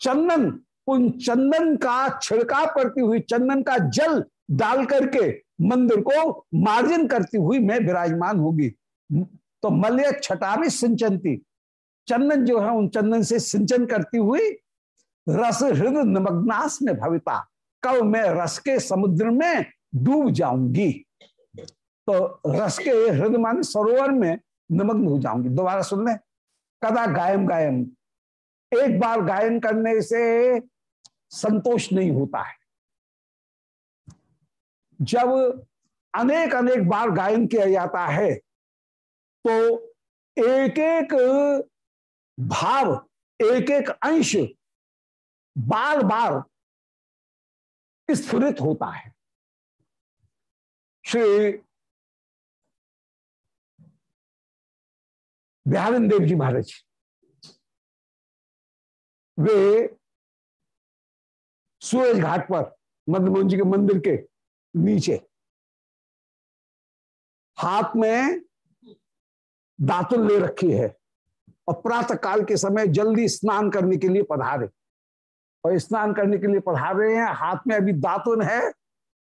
चंदन, उन चंदन का छिड़काव करती हुई, चंदन का जल डाल करके मंदिर को मार्जन करती हुई मैं विराजमान होगी। तो मलय भी सिंचनती चंदन जो है, उन चंदन से सिंचन करती हुई रस हृदय नमग्नास में भविता। कब मैं रस के समुद्र में डूब जाऊँगी। तो रस के हृदय मान सरोवर में नमग्न हो जाऊँगी। दोबारा सुन ले। कदा गायम गायम। एक बार गायन करने से संतोष नहीं होता है। जब अनेक अनेक बार गायन किया जाता है तो एक एक भाव एक एक अंश बार बार स्फुरित होता है। श्री बिहारिन देव जी महाराज, वे सूरज घाट पर, मदमोहन जी के मंदिर के नीचे, हाथ में दातुन ले रखी है। और प्रातः काल के समय जल्दी स्नान करने के लिए पधारे। और स्नान करने के लिए पधार रहे हैं, हाथ में अभी दातुन है,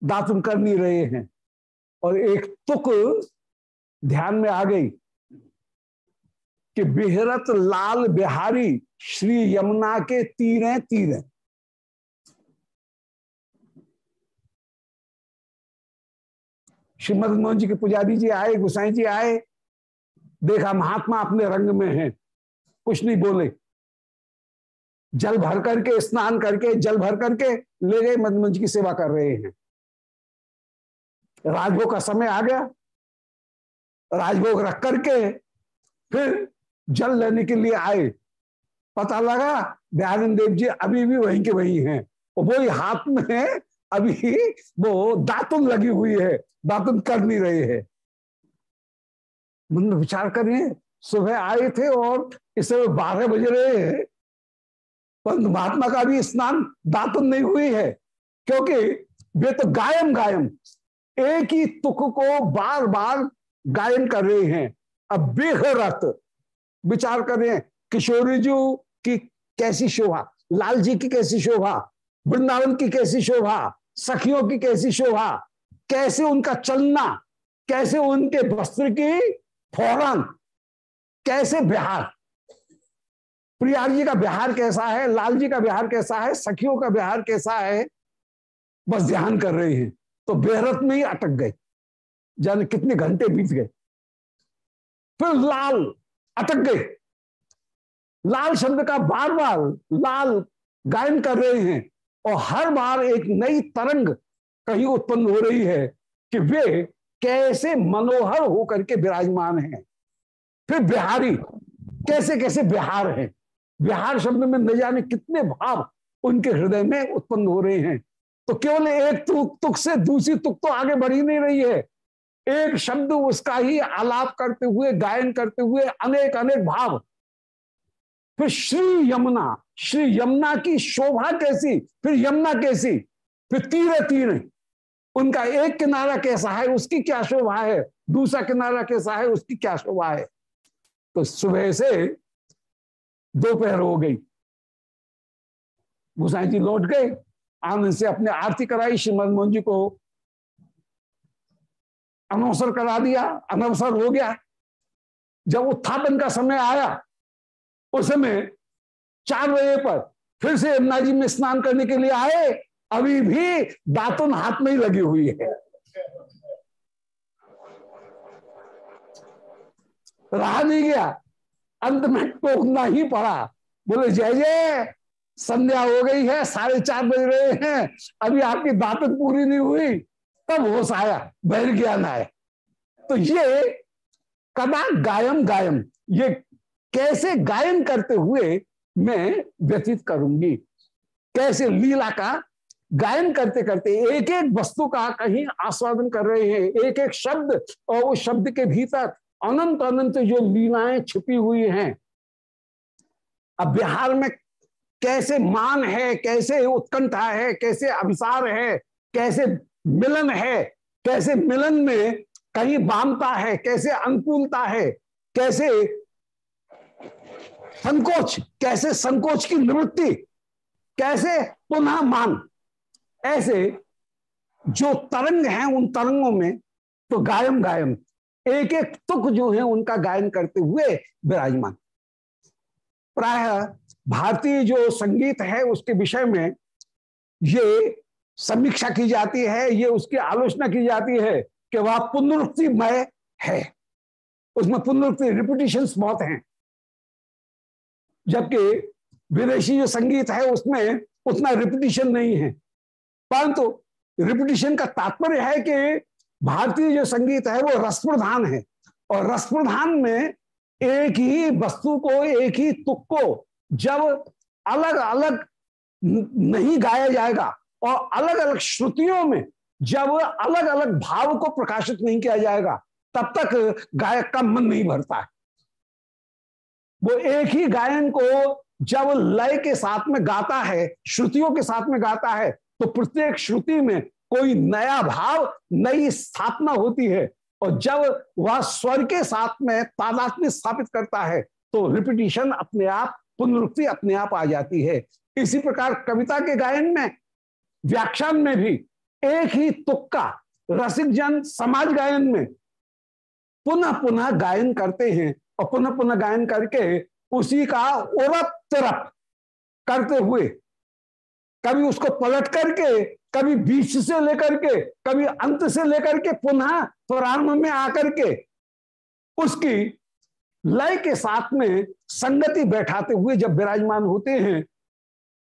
दातुन कर नहीं रहे हैं। और एक तुक ध्यान में आ गई कि बिहरत लाल बिहारी श्री यमुना के तीरे तीरे। श्रीमद मोहन जी के पुजारी जी आए, गुसाई जी आए देखा, महात्मा अपने रंग में है। कुछ नहीं बोले। जल भर करके, स्नान करके, जल भर करके ले गए मदमंज की सेवा कर रहे हैं। राजभोग का समय आ गया। राजभोग रख करके फिर जल लेने के लिए आए। पता लगा बिहारिन देव जी अभी भी वहीं के वहीं हैं। और वही हाथ में अभी वो दातुन लगी हुई है। दातुन कर नहीं रहे हैं। विचार करें सुबह आए थे और इस समय बारह बज रहे हैं। परंतु महात्मा का भी स्नान दातुन नहीं हुई है, क्योंकि वे तो गायम गायम, एक ही तुक को बार बार गायन कर रहे हैं। अब बेहरत विचार करें, किशोरी जी की कैसी शोभा, लाल जी की कैसी शोभा, वृंदावन की कैसी शोभा, सखियों की कैसी शोभा, कैसे उनका चलना, कैसे उनके वस्त्र की फ़ौरन कैसे बिहार? प्रियार जी का बिहार कैसा है? लाल जी का बिहार कैसा है? सखियों का बिहार कैसा है? बस ध्यान कर रहे हैं। तो बेहरत में ही अटक गए। जाने कितने घंटे बीत गए। फिर लाल अटक गए। लाल शब्द का बार बार लाल गायन कर रहे हैं। और हर बार एक नई तरंग कहीं उत्पन्न हो रही है कि वे कैसे मनोहर होकर के विराजमान हैं? फिर बिहारी, कैसे कैसे बिहार हैं? बिहार शब्द में न जाने कितने भाव उनके हृदय में उत्पन्न हो रहे हैं। तो केवल एक तुक तुक से दूसरी तुक तो आगे बढ़ ही नहीं रही है। एक शब्द उसका ही आलाप करते हुए, गायन करते हुए अनेक अनेक भाव। फिर श्री यमुना श्री यमुना की शोभा कैसी? फिर यमुना कैसी? फिर तीर तीर। उनका एक किनारा कैसा है, उसकी क्या शोभा है? दूसरा किनारा कैसा है, उसकी क्या शोभा है? तो सुबह से दोपहर हो गई। गुसाई जी लौट गए, आनंद से अपने आरती कराई, श्रीमद मोहन जी को अनवसर करा दिया, अनवसर हो गया। जब उत्थापन का समय आया, उस समय चार बजे पर फिर से यमुना जी में स्नान करने के लिए आए। अभी भी दातुन हाथ में ही लगी हुई है। रहा नहीं गया। अंत में टोकना ही पड़ा। बोले, जय जय, संध्या हो गई है, साढ़े चार बज रहे हैं, अभी आपकी दातन पूरी नहीं हुई। तब होश आया बहिर्ज्ञान आया तो ये कदा गायम गायम, ये कैसे गायन करते हुए मैं व्यतीत करूँगी। कैसे लीला का गायन करते करते एक एक वस्तु का कहीं आस्वादन कर रहे हैं एक एक शब्द और उस शब्द के भीतर अनंत अनंत जो लीलाएँ छिपी हुई हैं। अब बिहार में कैसे मान है, कैसे उत्कंठा है, कैसे अभिसार है, कैसे मिलन है, कैसे मिलन में कहीं बामता है, कैसे अनुकूलता है, कैसे संकोच कैसे संकोच की निवृत्ति, कैसे पुनः मान। ऐसे जो तरंग हैं उन तरंगों में तो गायम गायम एक एक तुक जो है उनका गायन करते हुए विराजमान। प्राय भारतीय जो संगीत है उसके विषय में ये समीक्षा की जाती है, ये उसकी आलोचना की जाती है कि वह पुनरुक्तिमय है। उसमें पुनरुक्ति रिपीटिशन बहुत हैं। जबकि विदेशी जो संगीत है उसमें उतना रिपीटिशन नहीं है। परंतु रिपीटिशन का तात्पर्य है कि भारतीय जो संगीत है वो रस प्रधान है। और रस प्रधान में एक ही वस्तु को, एक ही तुक को जब अलग अलग नहीं गाया जाएगा और अलग अलग श्रुतियों में जब अलग अलग भाव को प्रकाशित नहीं किया जाएगा, तब तक गायक का मन नहीं भरता है। वो एक ही गायन को जब लय के साथ में गाता है, श्रुतियों के साथ में गाता है तो प्रत्येक श्रुति में कोई नया भाव, नई स्थापना होती है। और जब वह स्वर के साथ में तादात्म्य स्थापित करता है तो रिपीटिशन अपने आप, पुनरुक्ति अपने आप आ जाती है। इसी प्रकार कविता के गायन में, व्याख्यान में भी एक ही तुक्का रसिक जन समाज गायन में पुनः पुनः गायन करते हैं और पुनः पुनः गायन करके उसी का उरप तिरप करते हुए कभी उसको पलट करके, कभी बीच से लेकर के, कभी अंत से लेकर के पुनः प्रारंभ में आकर के उसकी लय के साथ में संगति बैठाते हुए जब विराजमान होते हैं,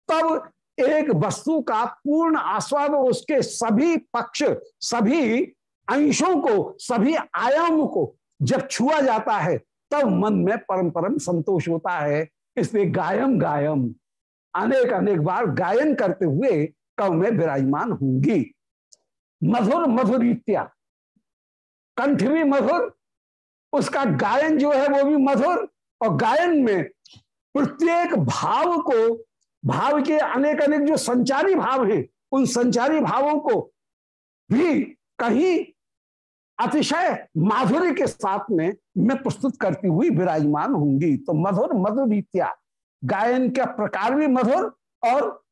तब एक वस्तु का पूर्ण आस्वाद उसके सभी पक्ष, सभी अंशों को, सभी आयामों को जब छुआ जाता है, तब मन में परम परम संतोष होता है। इसलिए गायम गायम अनेक अनेक बार गायन करते हुए कव में विराजमान होंगी। मधुर मधुर इत्या कंठ भी मधुर, उसका गायन जो है वो भी मधुर, और गायन में प्रत्येक भाव को, भाव के अनेक अनेक जो संचारी भाव हैं, उन संचारी भावों को भी कहीं अतिशय माधुर्य के साथ में मैं प्रस्तुत करती हुई विराजमान होंगी। तो मधुर मधुर रीत्या गायन का प्रकार भी मधुर और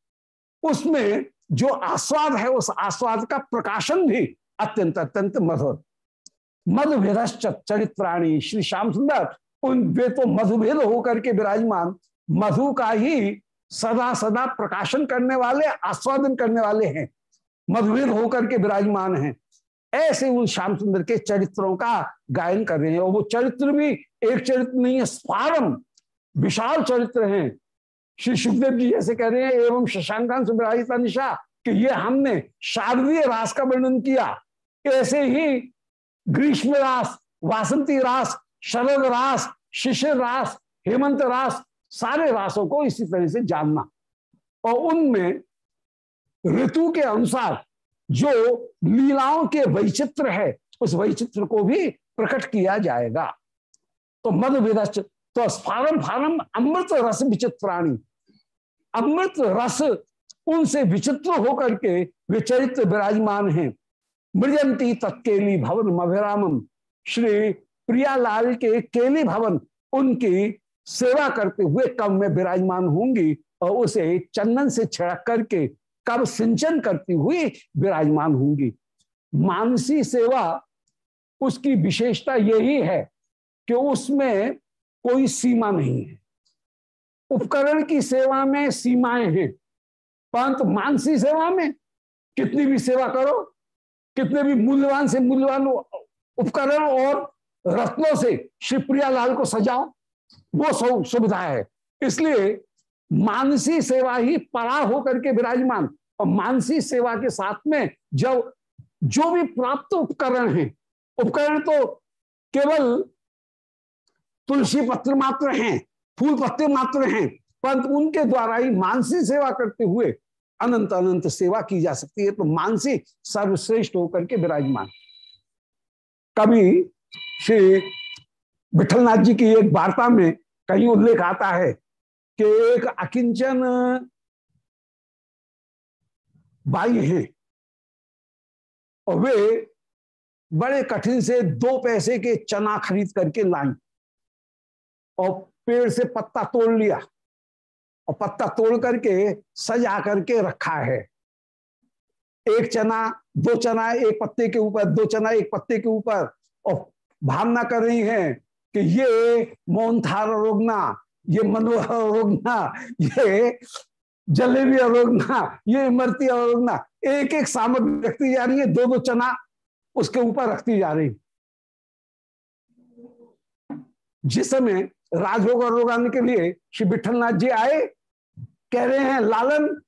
उसमें जो आस्वाद है, उस आस्वाद का प्रकाशन भी अत्यंत अत्यंत मधुर। मधुभेद चरित्राणी श्री श्याम सुंदर, उन वे तो मधुभेद होकर के विराजमान, मधु का ही सदा सदा प्रकाशन करने वाले, आस्वादन करने वाले हैं। मधुभेद होकर के विराजमान हैं। ऐसे उन श्याम सुंदर के चरित्रों का गायन कर रहे हैं। और वो चरित्र भी, एक चरित्र नहीं है स्फारम विशाल चरित्र हैं। श्री सुखदेव जी जैसे कह रहे हैं, एवं शशांकान सुब्राहिता निशा कि ये हमने शारदीय रास का वर्णन किया। ऐसे ही ग्रीष्म रास, वासंती रास, शरद रास, शिशिर रास, हेमंत रास, सारे रासों को इसी तरह से जानना। और उनमें ऋतु के अनुसार जो लीलाओं के वैचित्र है, उस वैचित्र को भी प्रकट किया जाएगा। तो विदश्च तो स्फारम फारम अमृत रस विचित्राणी। अमृत रस उनसे विचित्र होकर के वे चरित्र विराजमान हैं। मृजंती तत्केली भवन मभिरामम। श्री प्रियालाल के केली भवन उनकी सेवा करते हुए कब में विराजमान होंगी और उसे चंदन से छिड़क करके कब सिंचन करती हुई विराजमान होंगी। मानसी सेवा, उसकी विशेषता यही है कि उसमें कोई सीमा नहीं है। उपकरण की सेवा में सीमाएँ हैं। परंतु मानसी सेवा में कितनी भी सेवा करो, कितने भी मूल्यवान से मूल्यवान उपकरण और रत्नों से शिवप्रिया लाल को सजाओ, वो सुविधा है। इसलिए मानसी सेवा ही परा होकर के विराजमान। और मानसी सेवा के साथ में जब जो भी प्राप्त उपकरण है, उपकरण तो केवल तुलसी पत्र मात्र हैं, फूल पत्ते मात्र हैं, परंतु उनके द्वारा ही मानसी सेवा करते हुए अनंत अनंत सेवा की जा सकती है तो मानसी सर्वश्रेष्ठ होकर के विराजमान। कभी श्री विठलनाथ जी की एक वार्ता में कहीं उल्लेख आता है कि एक अकिंचन बाई है और वे बड़े कठिन से दो पैसे के चना खरीद करके लाई। और पेड़ से पत्ता तोड़ लिया और पत्ता तोड़ करके सजा करके रखा है। एक चना, दो चना, एक पत्ते के ऊपर, दो चना, एक पत्ते के ऊपर। और भावना कर रही हैं कि ये मोहनथार रोगना, ये मनोहर रोगना, ये जलेबी अरोगना ये इमरती अरोगना एक एक सामग्री रखती जा रही है दो दो चना उसके ऊपर रखती जा रही। जिस समय राजभोग रोगाने के लिए श्री विठलनाथ जी आए, कह रहे हैं, लालन,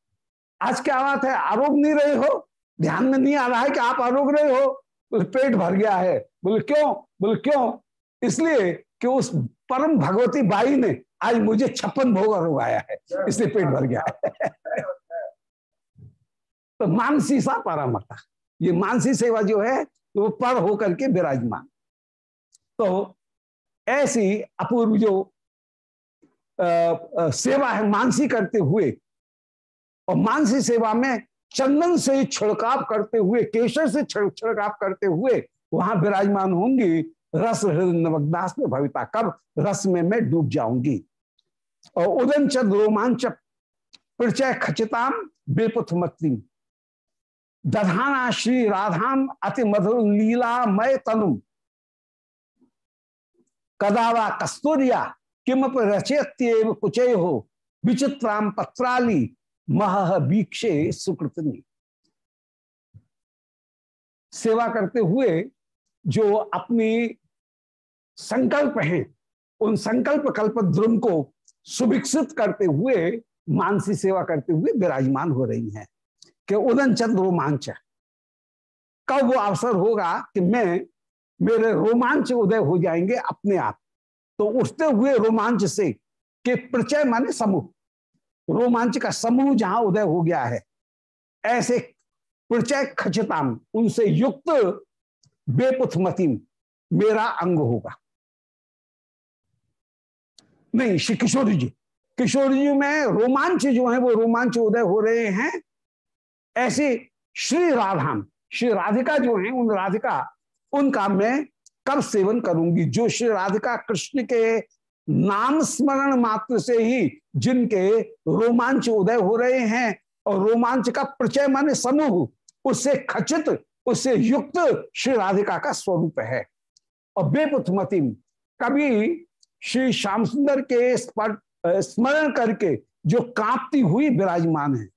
आज क्या बात है? आरोग नहीं रहे हो? ध्यान में नहीं आ रहा है कि आप आरोग रहे हो? बोले, पेट भर गया है। बोले, क्यों? बोले, क्यों? इसलिए कि उस परम भगवती बाई ने आज मुझे छप्पन भोग रोगाया है। इसलिए पेट भर गया है। तो मानसी सा परामता। ये मानसी सेवा जो है, वो पर होकर के विराजमान। तो ऐसी अपूर्व जो सेवा है मानसी करते हुए, और मानसी सेवा में चंदन से छिड़काव करते हुए, केशर से छिड़काव करते हुए वहाँ विराजमान होंगी, रस नवकदास में भविता कब, रस में मैं डूब जाऊँगी। और उदन चंद रोमांच, परिचय खचिताम, बेपुथ मत्री दधाना श्री राधाम, अति मधुर लीला मय तनुम। कदावा कस्तूरिया किमप रचयत्यव कुचय हो विचित्राम पत्राली, मह वीक्षे सुकृतनी। सेवा करते हुए जो अपनी संकल्प हैं, उन संकल्प कल्प ध्रुम को सुविकसित करते हुए, मानसी सेवा करते हुए विराजमान हो रही हैं, कि उदन चंद रोमांच कब वो अवसर होगा कि मैं मेरे रोमांच उदय हो जाएँगे अपने आप। तो उठते हुए रोमांच से के प्रचय माने समूह। रोमांच का समूह जहाँ उदय हो गया है, ऐसे प्रचय खचिताम, उनसे युक्त बेपुथमती मेरा अंग होगा। नहीं, श्री किशोर जी किशोर जी में रोमांच जो है, वो रोमांच उदय हो रहे हैं। ऐसे श्री राधाम, श्री राधिका जो है, उन राधिका उनका मैं कब सेवन करूँगी? जो श्री राधिका कृष्ण के नाम स्मरण मात्र से ही जिनके रोमांच उदय हो रहे हैं और रोमांच का प्रचय माने समूह, उससे खचित, उससे युक्त श्री राधिका का स्वरूप है। और बेपुथमती कभी श्री श्याम सुंदर के स्मरण करके जो कांपती हुई विराजमान है,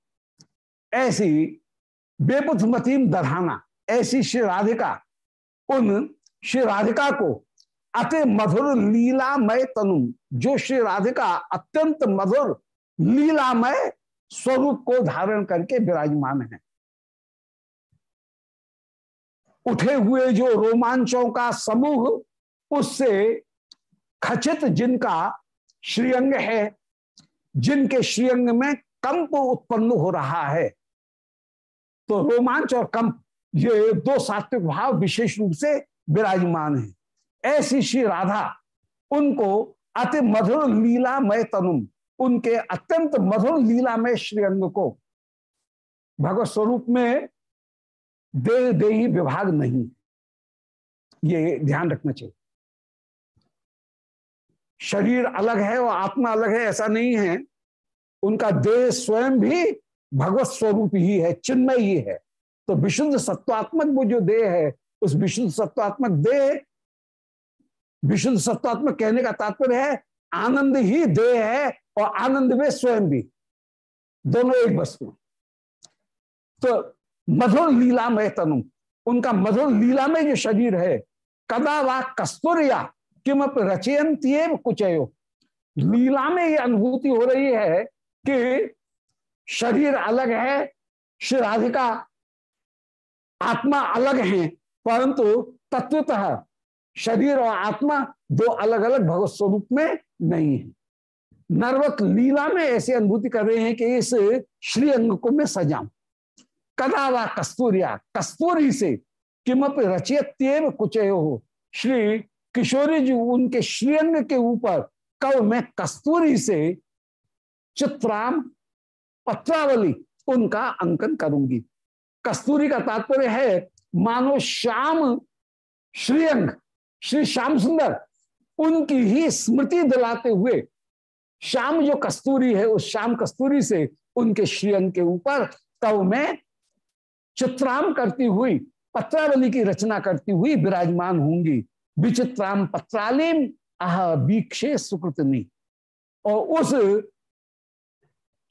ऐसी बेपुथमतीम दरहाना, ऐसी श्री राधिका उन श्री राधिका को अति मधुर लीलामय तनु, जो श्री राधिका अत्यंत मधुर लीलामय स्वरूप को धारण करके विराजमान है। उठे हुए जो रोमांचों का समूह, उससे खचित जिनका श्रीअंग है, जिनके श्रीअंग में कंप उत्पन्न हो रहा है तो रोमांच और कंप ये दो सात्विक भाव विशेष रूप से विराजमान है। ऐसी श्री राधा उनको अति मधुर लीलामय तनुम, उनके अत्यंत मधुर लीलामय श्रीअंग को भगवत स्वरूप में देह देही विभाग नहीं। ये ध्यान रखना चाहिए। शरीर अलग है और आत्मा अलग है, ऐसा नहीं है। उनका देह स्वयं भी भगवत स्वरूप ही है, चिन्मय ही है। तो विशुद्ध सत्वात्मक वो जो देह है, उस विशुद्ध सत्वात्मक देह, विशुद्ध सत्वात्मक कहने का तात्पर्य है, आनंद ही देह है और आनंद में स्वयं भी। दोनों एक वस्तु तो मधुर लीला में तनु, उनका मधुर लीला में जो शरीर है, कदा वा कस्तूरिया किम रचयंती कुचयो। लीला में ये अनुभूति हो रही है कि शरीर अलग है, श्री राधिका आत्मा अलग है, परंतु तत्वतः शरीर और आत्मा दो अलग अलग भगवत स्वरूप में नहीं है। नर्वक लीला में ऐसी अनुभूति कर रहे हैं कि इस श्री अंग को मैं सजाऊं कदा वा कस्तूरिया, कस्तूरी से किमप रचियत्यव कुछ हो श्री किशोरी जी, उनके श्रीअंग के ऊपर कव में कस्तूरी से चित्राम, पत्रावली, उनका अंकन करूँगी। कस्तूरी का तात्पर्य है, मानो श्याम, श्रीअंग, श्री श्याम सुंदर, उनकी ही स्मृति दिलाते हुए श्याम जो कस्तूरी है, उस श्याम कस्तूरी से उनके श्रीअंग के ऊपर तब में चित्राम करती हुई, पत्रावली की रचना करती हुई विराजमान होंगी। विचित्राम पत्रालिम आह वीक्षे सुकृतनी। और उस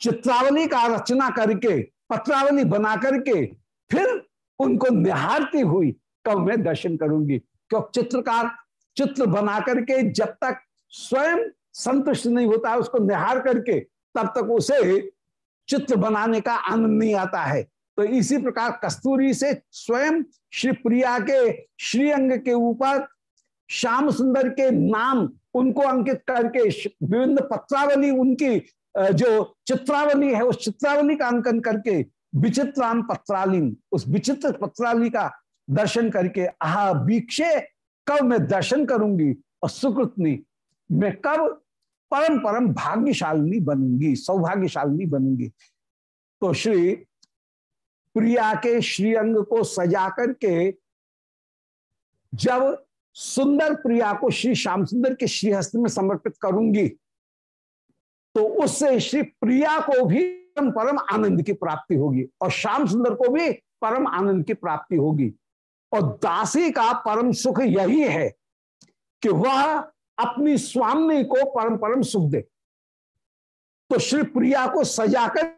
चित्रावली का रचना करके पत्रावली बना करके फिर उनको निहारती हुई, कब मैं दर्शन करूँगी? क्योंकि चित्रकार, चित्र बना करके जब तक स्वयं संतुष्ट नहीं होता है उसको निहार करके तब तक उसे चित्र बनाने का आनंद नहीं आता है। तो इसी प्रकार कस्तूरी से स्वयं श्री प्रिया के श्रीअंग के ऊपर, श्याम सुंदर के नाम उनको अंकित करके, विभिन्न पत्रावली उनकी जो चित्रावली है, उस चित्रावली का अंकन करके विचित्राम पत्रालीन, उस विचित्र पत्राली का दर्शन करके, आह, वीक्षे, कब मैं दर्शन करूँगी? और सुकृतनी, मैं कब परम परम भाग्यशालिनी बनूँगी, सौभाग्यशालिनी बनूँगी? तो श्री प्रिया के श्रीअंग को सजा करके, जब सुंदर प्रिया को श्री श्याम सुंदर के श्रीहस्त में समर्पित करूँगी तो उससे श्री प्रिया को भी परम आनंद की प्राप्ति होगी और श्याम सुंदर को भी परम आनंद की प्राप्ति होगी। और दासी का परम सुख यही है कि वह अपनी स्वामी को परम परम सुख दे। तो श्री प्रिया को सजाकर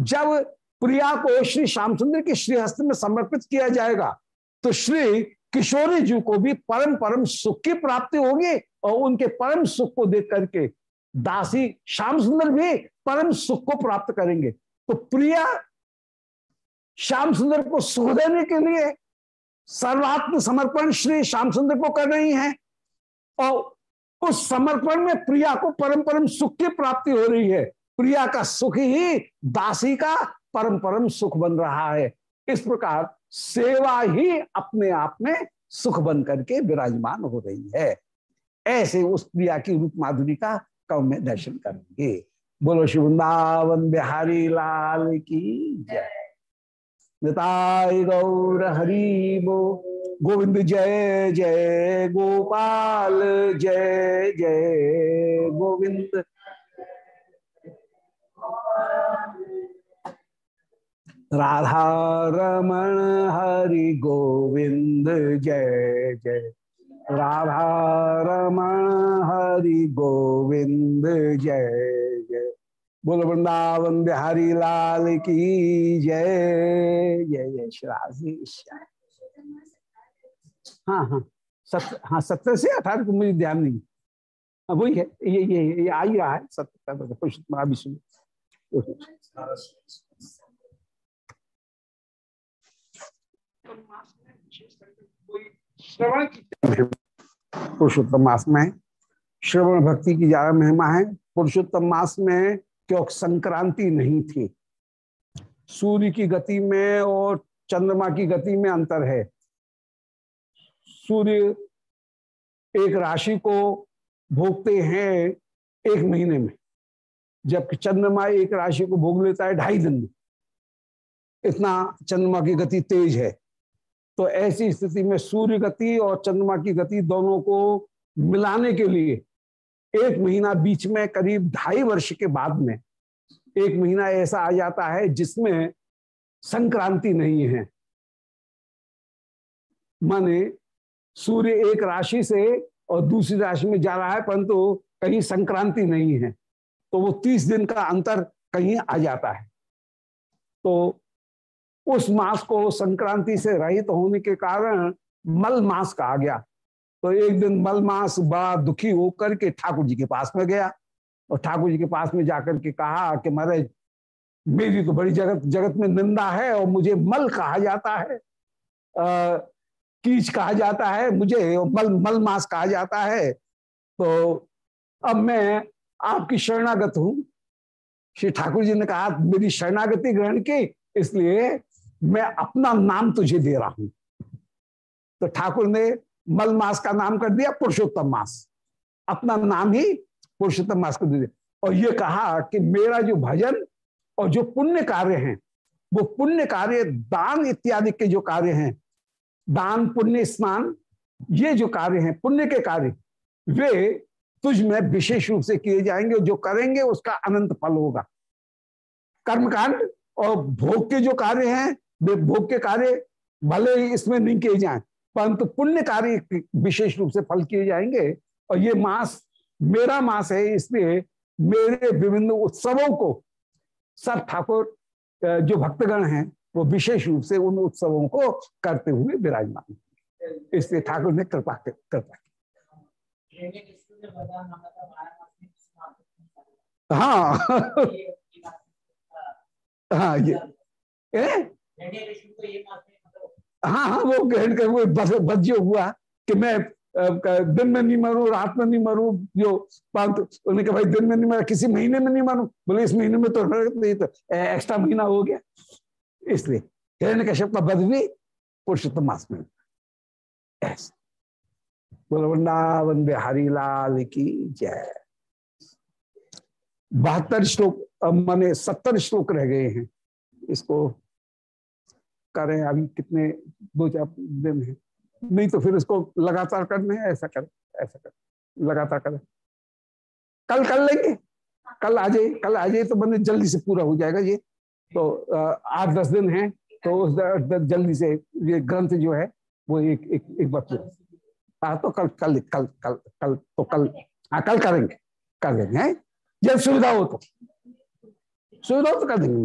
जब प्रिया को श्री श्याम सुंदर के श्रीहस्त में समर्पित किया जाएगा तो श्री किशोरी जी को भी परम परम सुख की प्राप्ति होगी और उनके परम सुख को देख करके दासी श्याम सुंदर भी परम सुख को प्राप्त करेंगे। तो प्रिया श्याम सुंदर को सुख देने के लिए सर्वात्म समर्पण श्री श्याम सुंदर को कर रही हैं और उस समर्पण में प्रिया को परम परम सुख की प्राप्ति हो रही है। प्रिया का सुख ही दासी का परम परम सुख बन रहा है। इस प्रकार सेवा ही अपने आप में सुख बन करके विराजमान हो रही है। ऐसे उस प्रिया की रूप माधुरी का कव में दर्शन करेंगे। बोलो शिवृंदावन बिहारी लाल की जय। निताय गौर हरि बो। गोविंद जय जय गोपाल, जय जय गोविंद। राधा रमण हरि गोविंद, जय जय। राधा रमण हरि गोविंद जय जय। बोल वृंदावन बिहारी लाल की जय जय जय। श्री हाँ हाँ। सत्य हाँ सत्तर से अठारह को मुझे ध्यान नहीं। हाँ वही है। ये ये ये आ ही रहा है। पुरुषोत्तम अभी सुन। पुरुषोत्तम मास में श्रवण भक्ति की ज़्यादा महिमा है। पुरुषोत्तम मास में क्योंकि संक्रांति नहीं थी? सूर्य की गति में और चंद्रमा की गति में अंतर है। सूर्य एक राशि को भोगते हैं एक महीने में, जबकि चंद्रमा एक राशि को भोग लेता है ढाई दिन में। इतना चंद्रमा की गति तेज है। तो ऐसी स्थिति में सूर्य गति और चंद्रमा की गति दोनों को मिलाने के लिए एक महीना बीच में करीब ढाई वर्ष के बाद में एक महीना ऐसा आ जाता है जिसमें संक्रांति नहीं है। माने सूर्य एक राशि से और दूसरी राशि में जा रहा है, परंतु कहीं संक्रांति नहीं है। तो वो तीस दिन का अंतर कहीं आ जाता है। तो उस मास को संक्रांति से रहित होने के कारण मल मास कहा गया। तो एक दिन मल मास बड़ा दुखी होकर के ठाकुर जी के पास में गया और ठाकुर जी के पास में जाकर के कहा कि महाराज, मेरी तो बड़ी जगत जगत में निंदा है और मुझे मल कहा जाता है कीच कहा जाता है मुझे मल मल मास कहा जाता है। तो अब मैं आपकी शरणागत हूँ। श्री ठाकुर जी ने कहा, मेरी शरणागति ग्रहण की, इसलिए मैं अपना नाम तुझे दे रहा हूँ। तो ठाकुर ने मल मास का नाम कर दिया, पुरुषोत्तम मास। अपना नाम ही पुरुषोत्तम मास को दे दिया। और ये कहा कि मेरा जो भजन और जो पुण्य कार्य हैं, वो पुण्य कार्य, दान इत्यादि के जो कार्य हैं, दान, पुण्य, स्नान, ये जो कार्य हैं, पुण्य के कार्य, वे तुझ में विशेष रूप से किए जाएँगे। जो करेंगे, उसका अनंत फल होगा। कर्मकांड और भोग के जो कार्य हैं वे भोग के कार्य भले ही इसमें नहीं किए जाए, परंतु पुण्य कार्य विशेष रूप से फल किए जाएँगे। और ये मास, मेरा मास है, इसलिए मेरे विभिन्न उत्सवों को सब ठाकुर जो भक्तगण हैं, वो विशेष रूप से उन उत्सवों को करते हुए विराजमान इसलिए ठाकुर ने कृपा कृपा की। हाँ। (laughs) हाँ ये, ए? हाँ हाँ वो ग्रहण कर वो बस जो हुआ कि मैं दिन में नहीं मरू, रात में नहीं मरू, जो उन्होंने कहा, भाई, दिन में नहीं मरा, किसी महीने में नहीं मरू? बोले, इस महीने में तो नहीं तो एक्स्ट्रा महीना हो गया। इसलिए हिरण्य कश्यप का बध भी पुरुषोत्तम मास में। बोल, वृंदावन बिहारी लाल की जय। बहत्तर श्लोक माने सत्तर श्लोक रह गए हैं। इसको करें अभी कितने दो चार दिन है। नहीं तो फिर इसको लगातार करने हैं, ऐसा करें ऐसा करें, लगातार करें। कल कर लेंगे, कल आ जाए कल आ जाए तो बंदे जल्दी से पूरा हो जाएगा ये। तो आठ दस दिन है तो उस जल्दी से ये ग्रंथ जो है, वो एक एक एक बार हाँ तो कल कल कल कल कल तो कल हाँ कल करेंगे, कर देंगे जब सुविधा हो तो। सुविधा हो तो कर देंगे।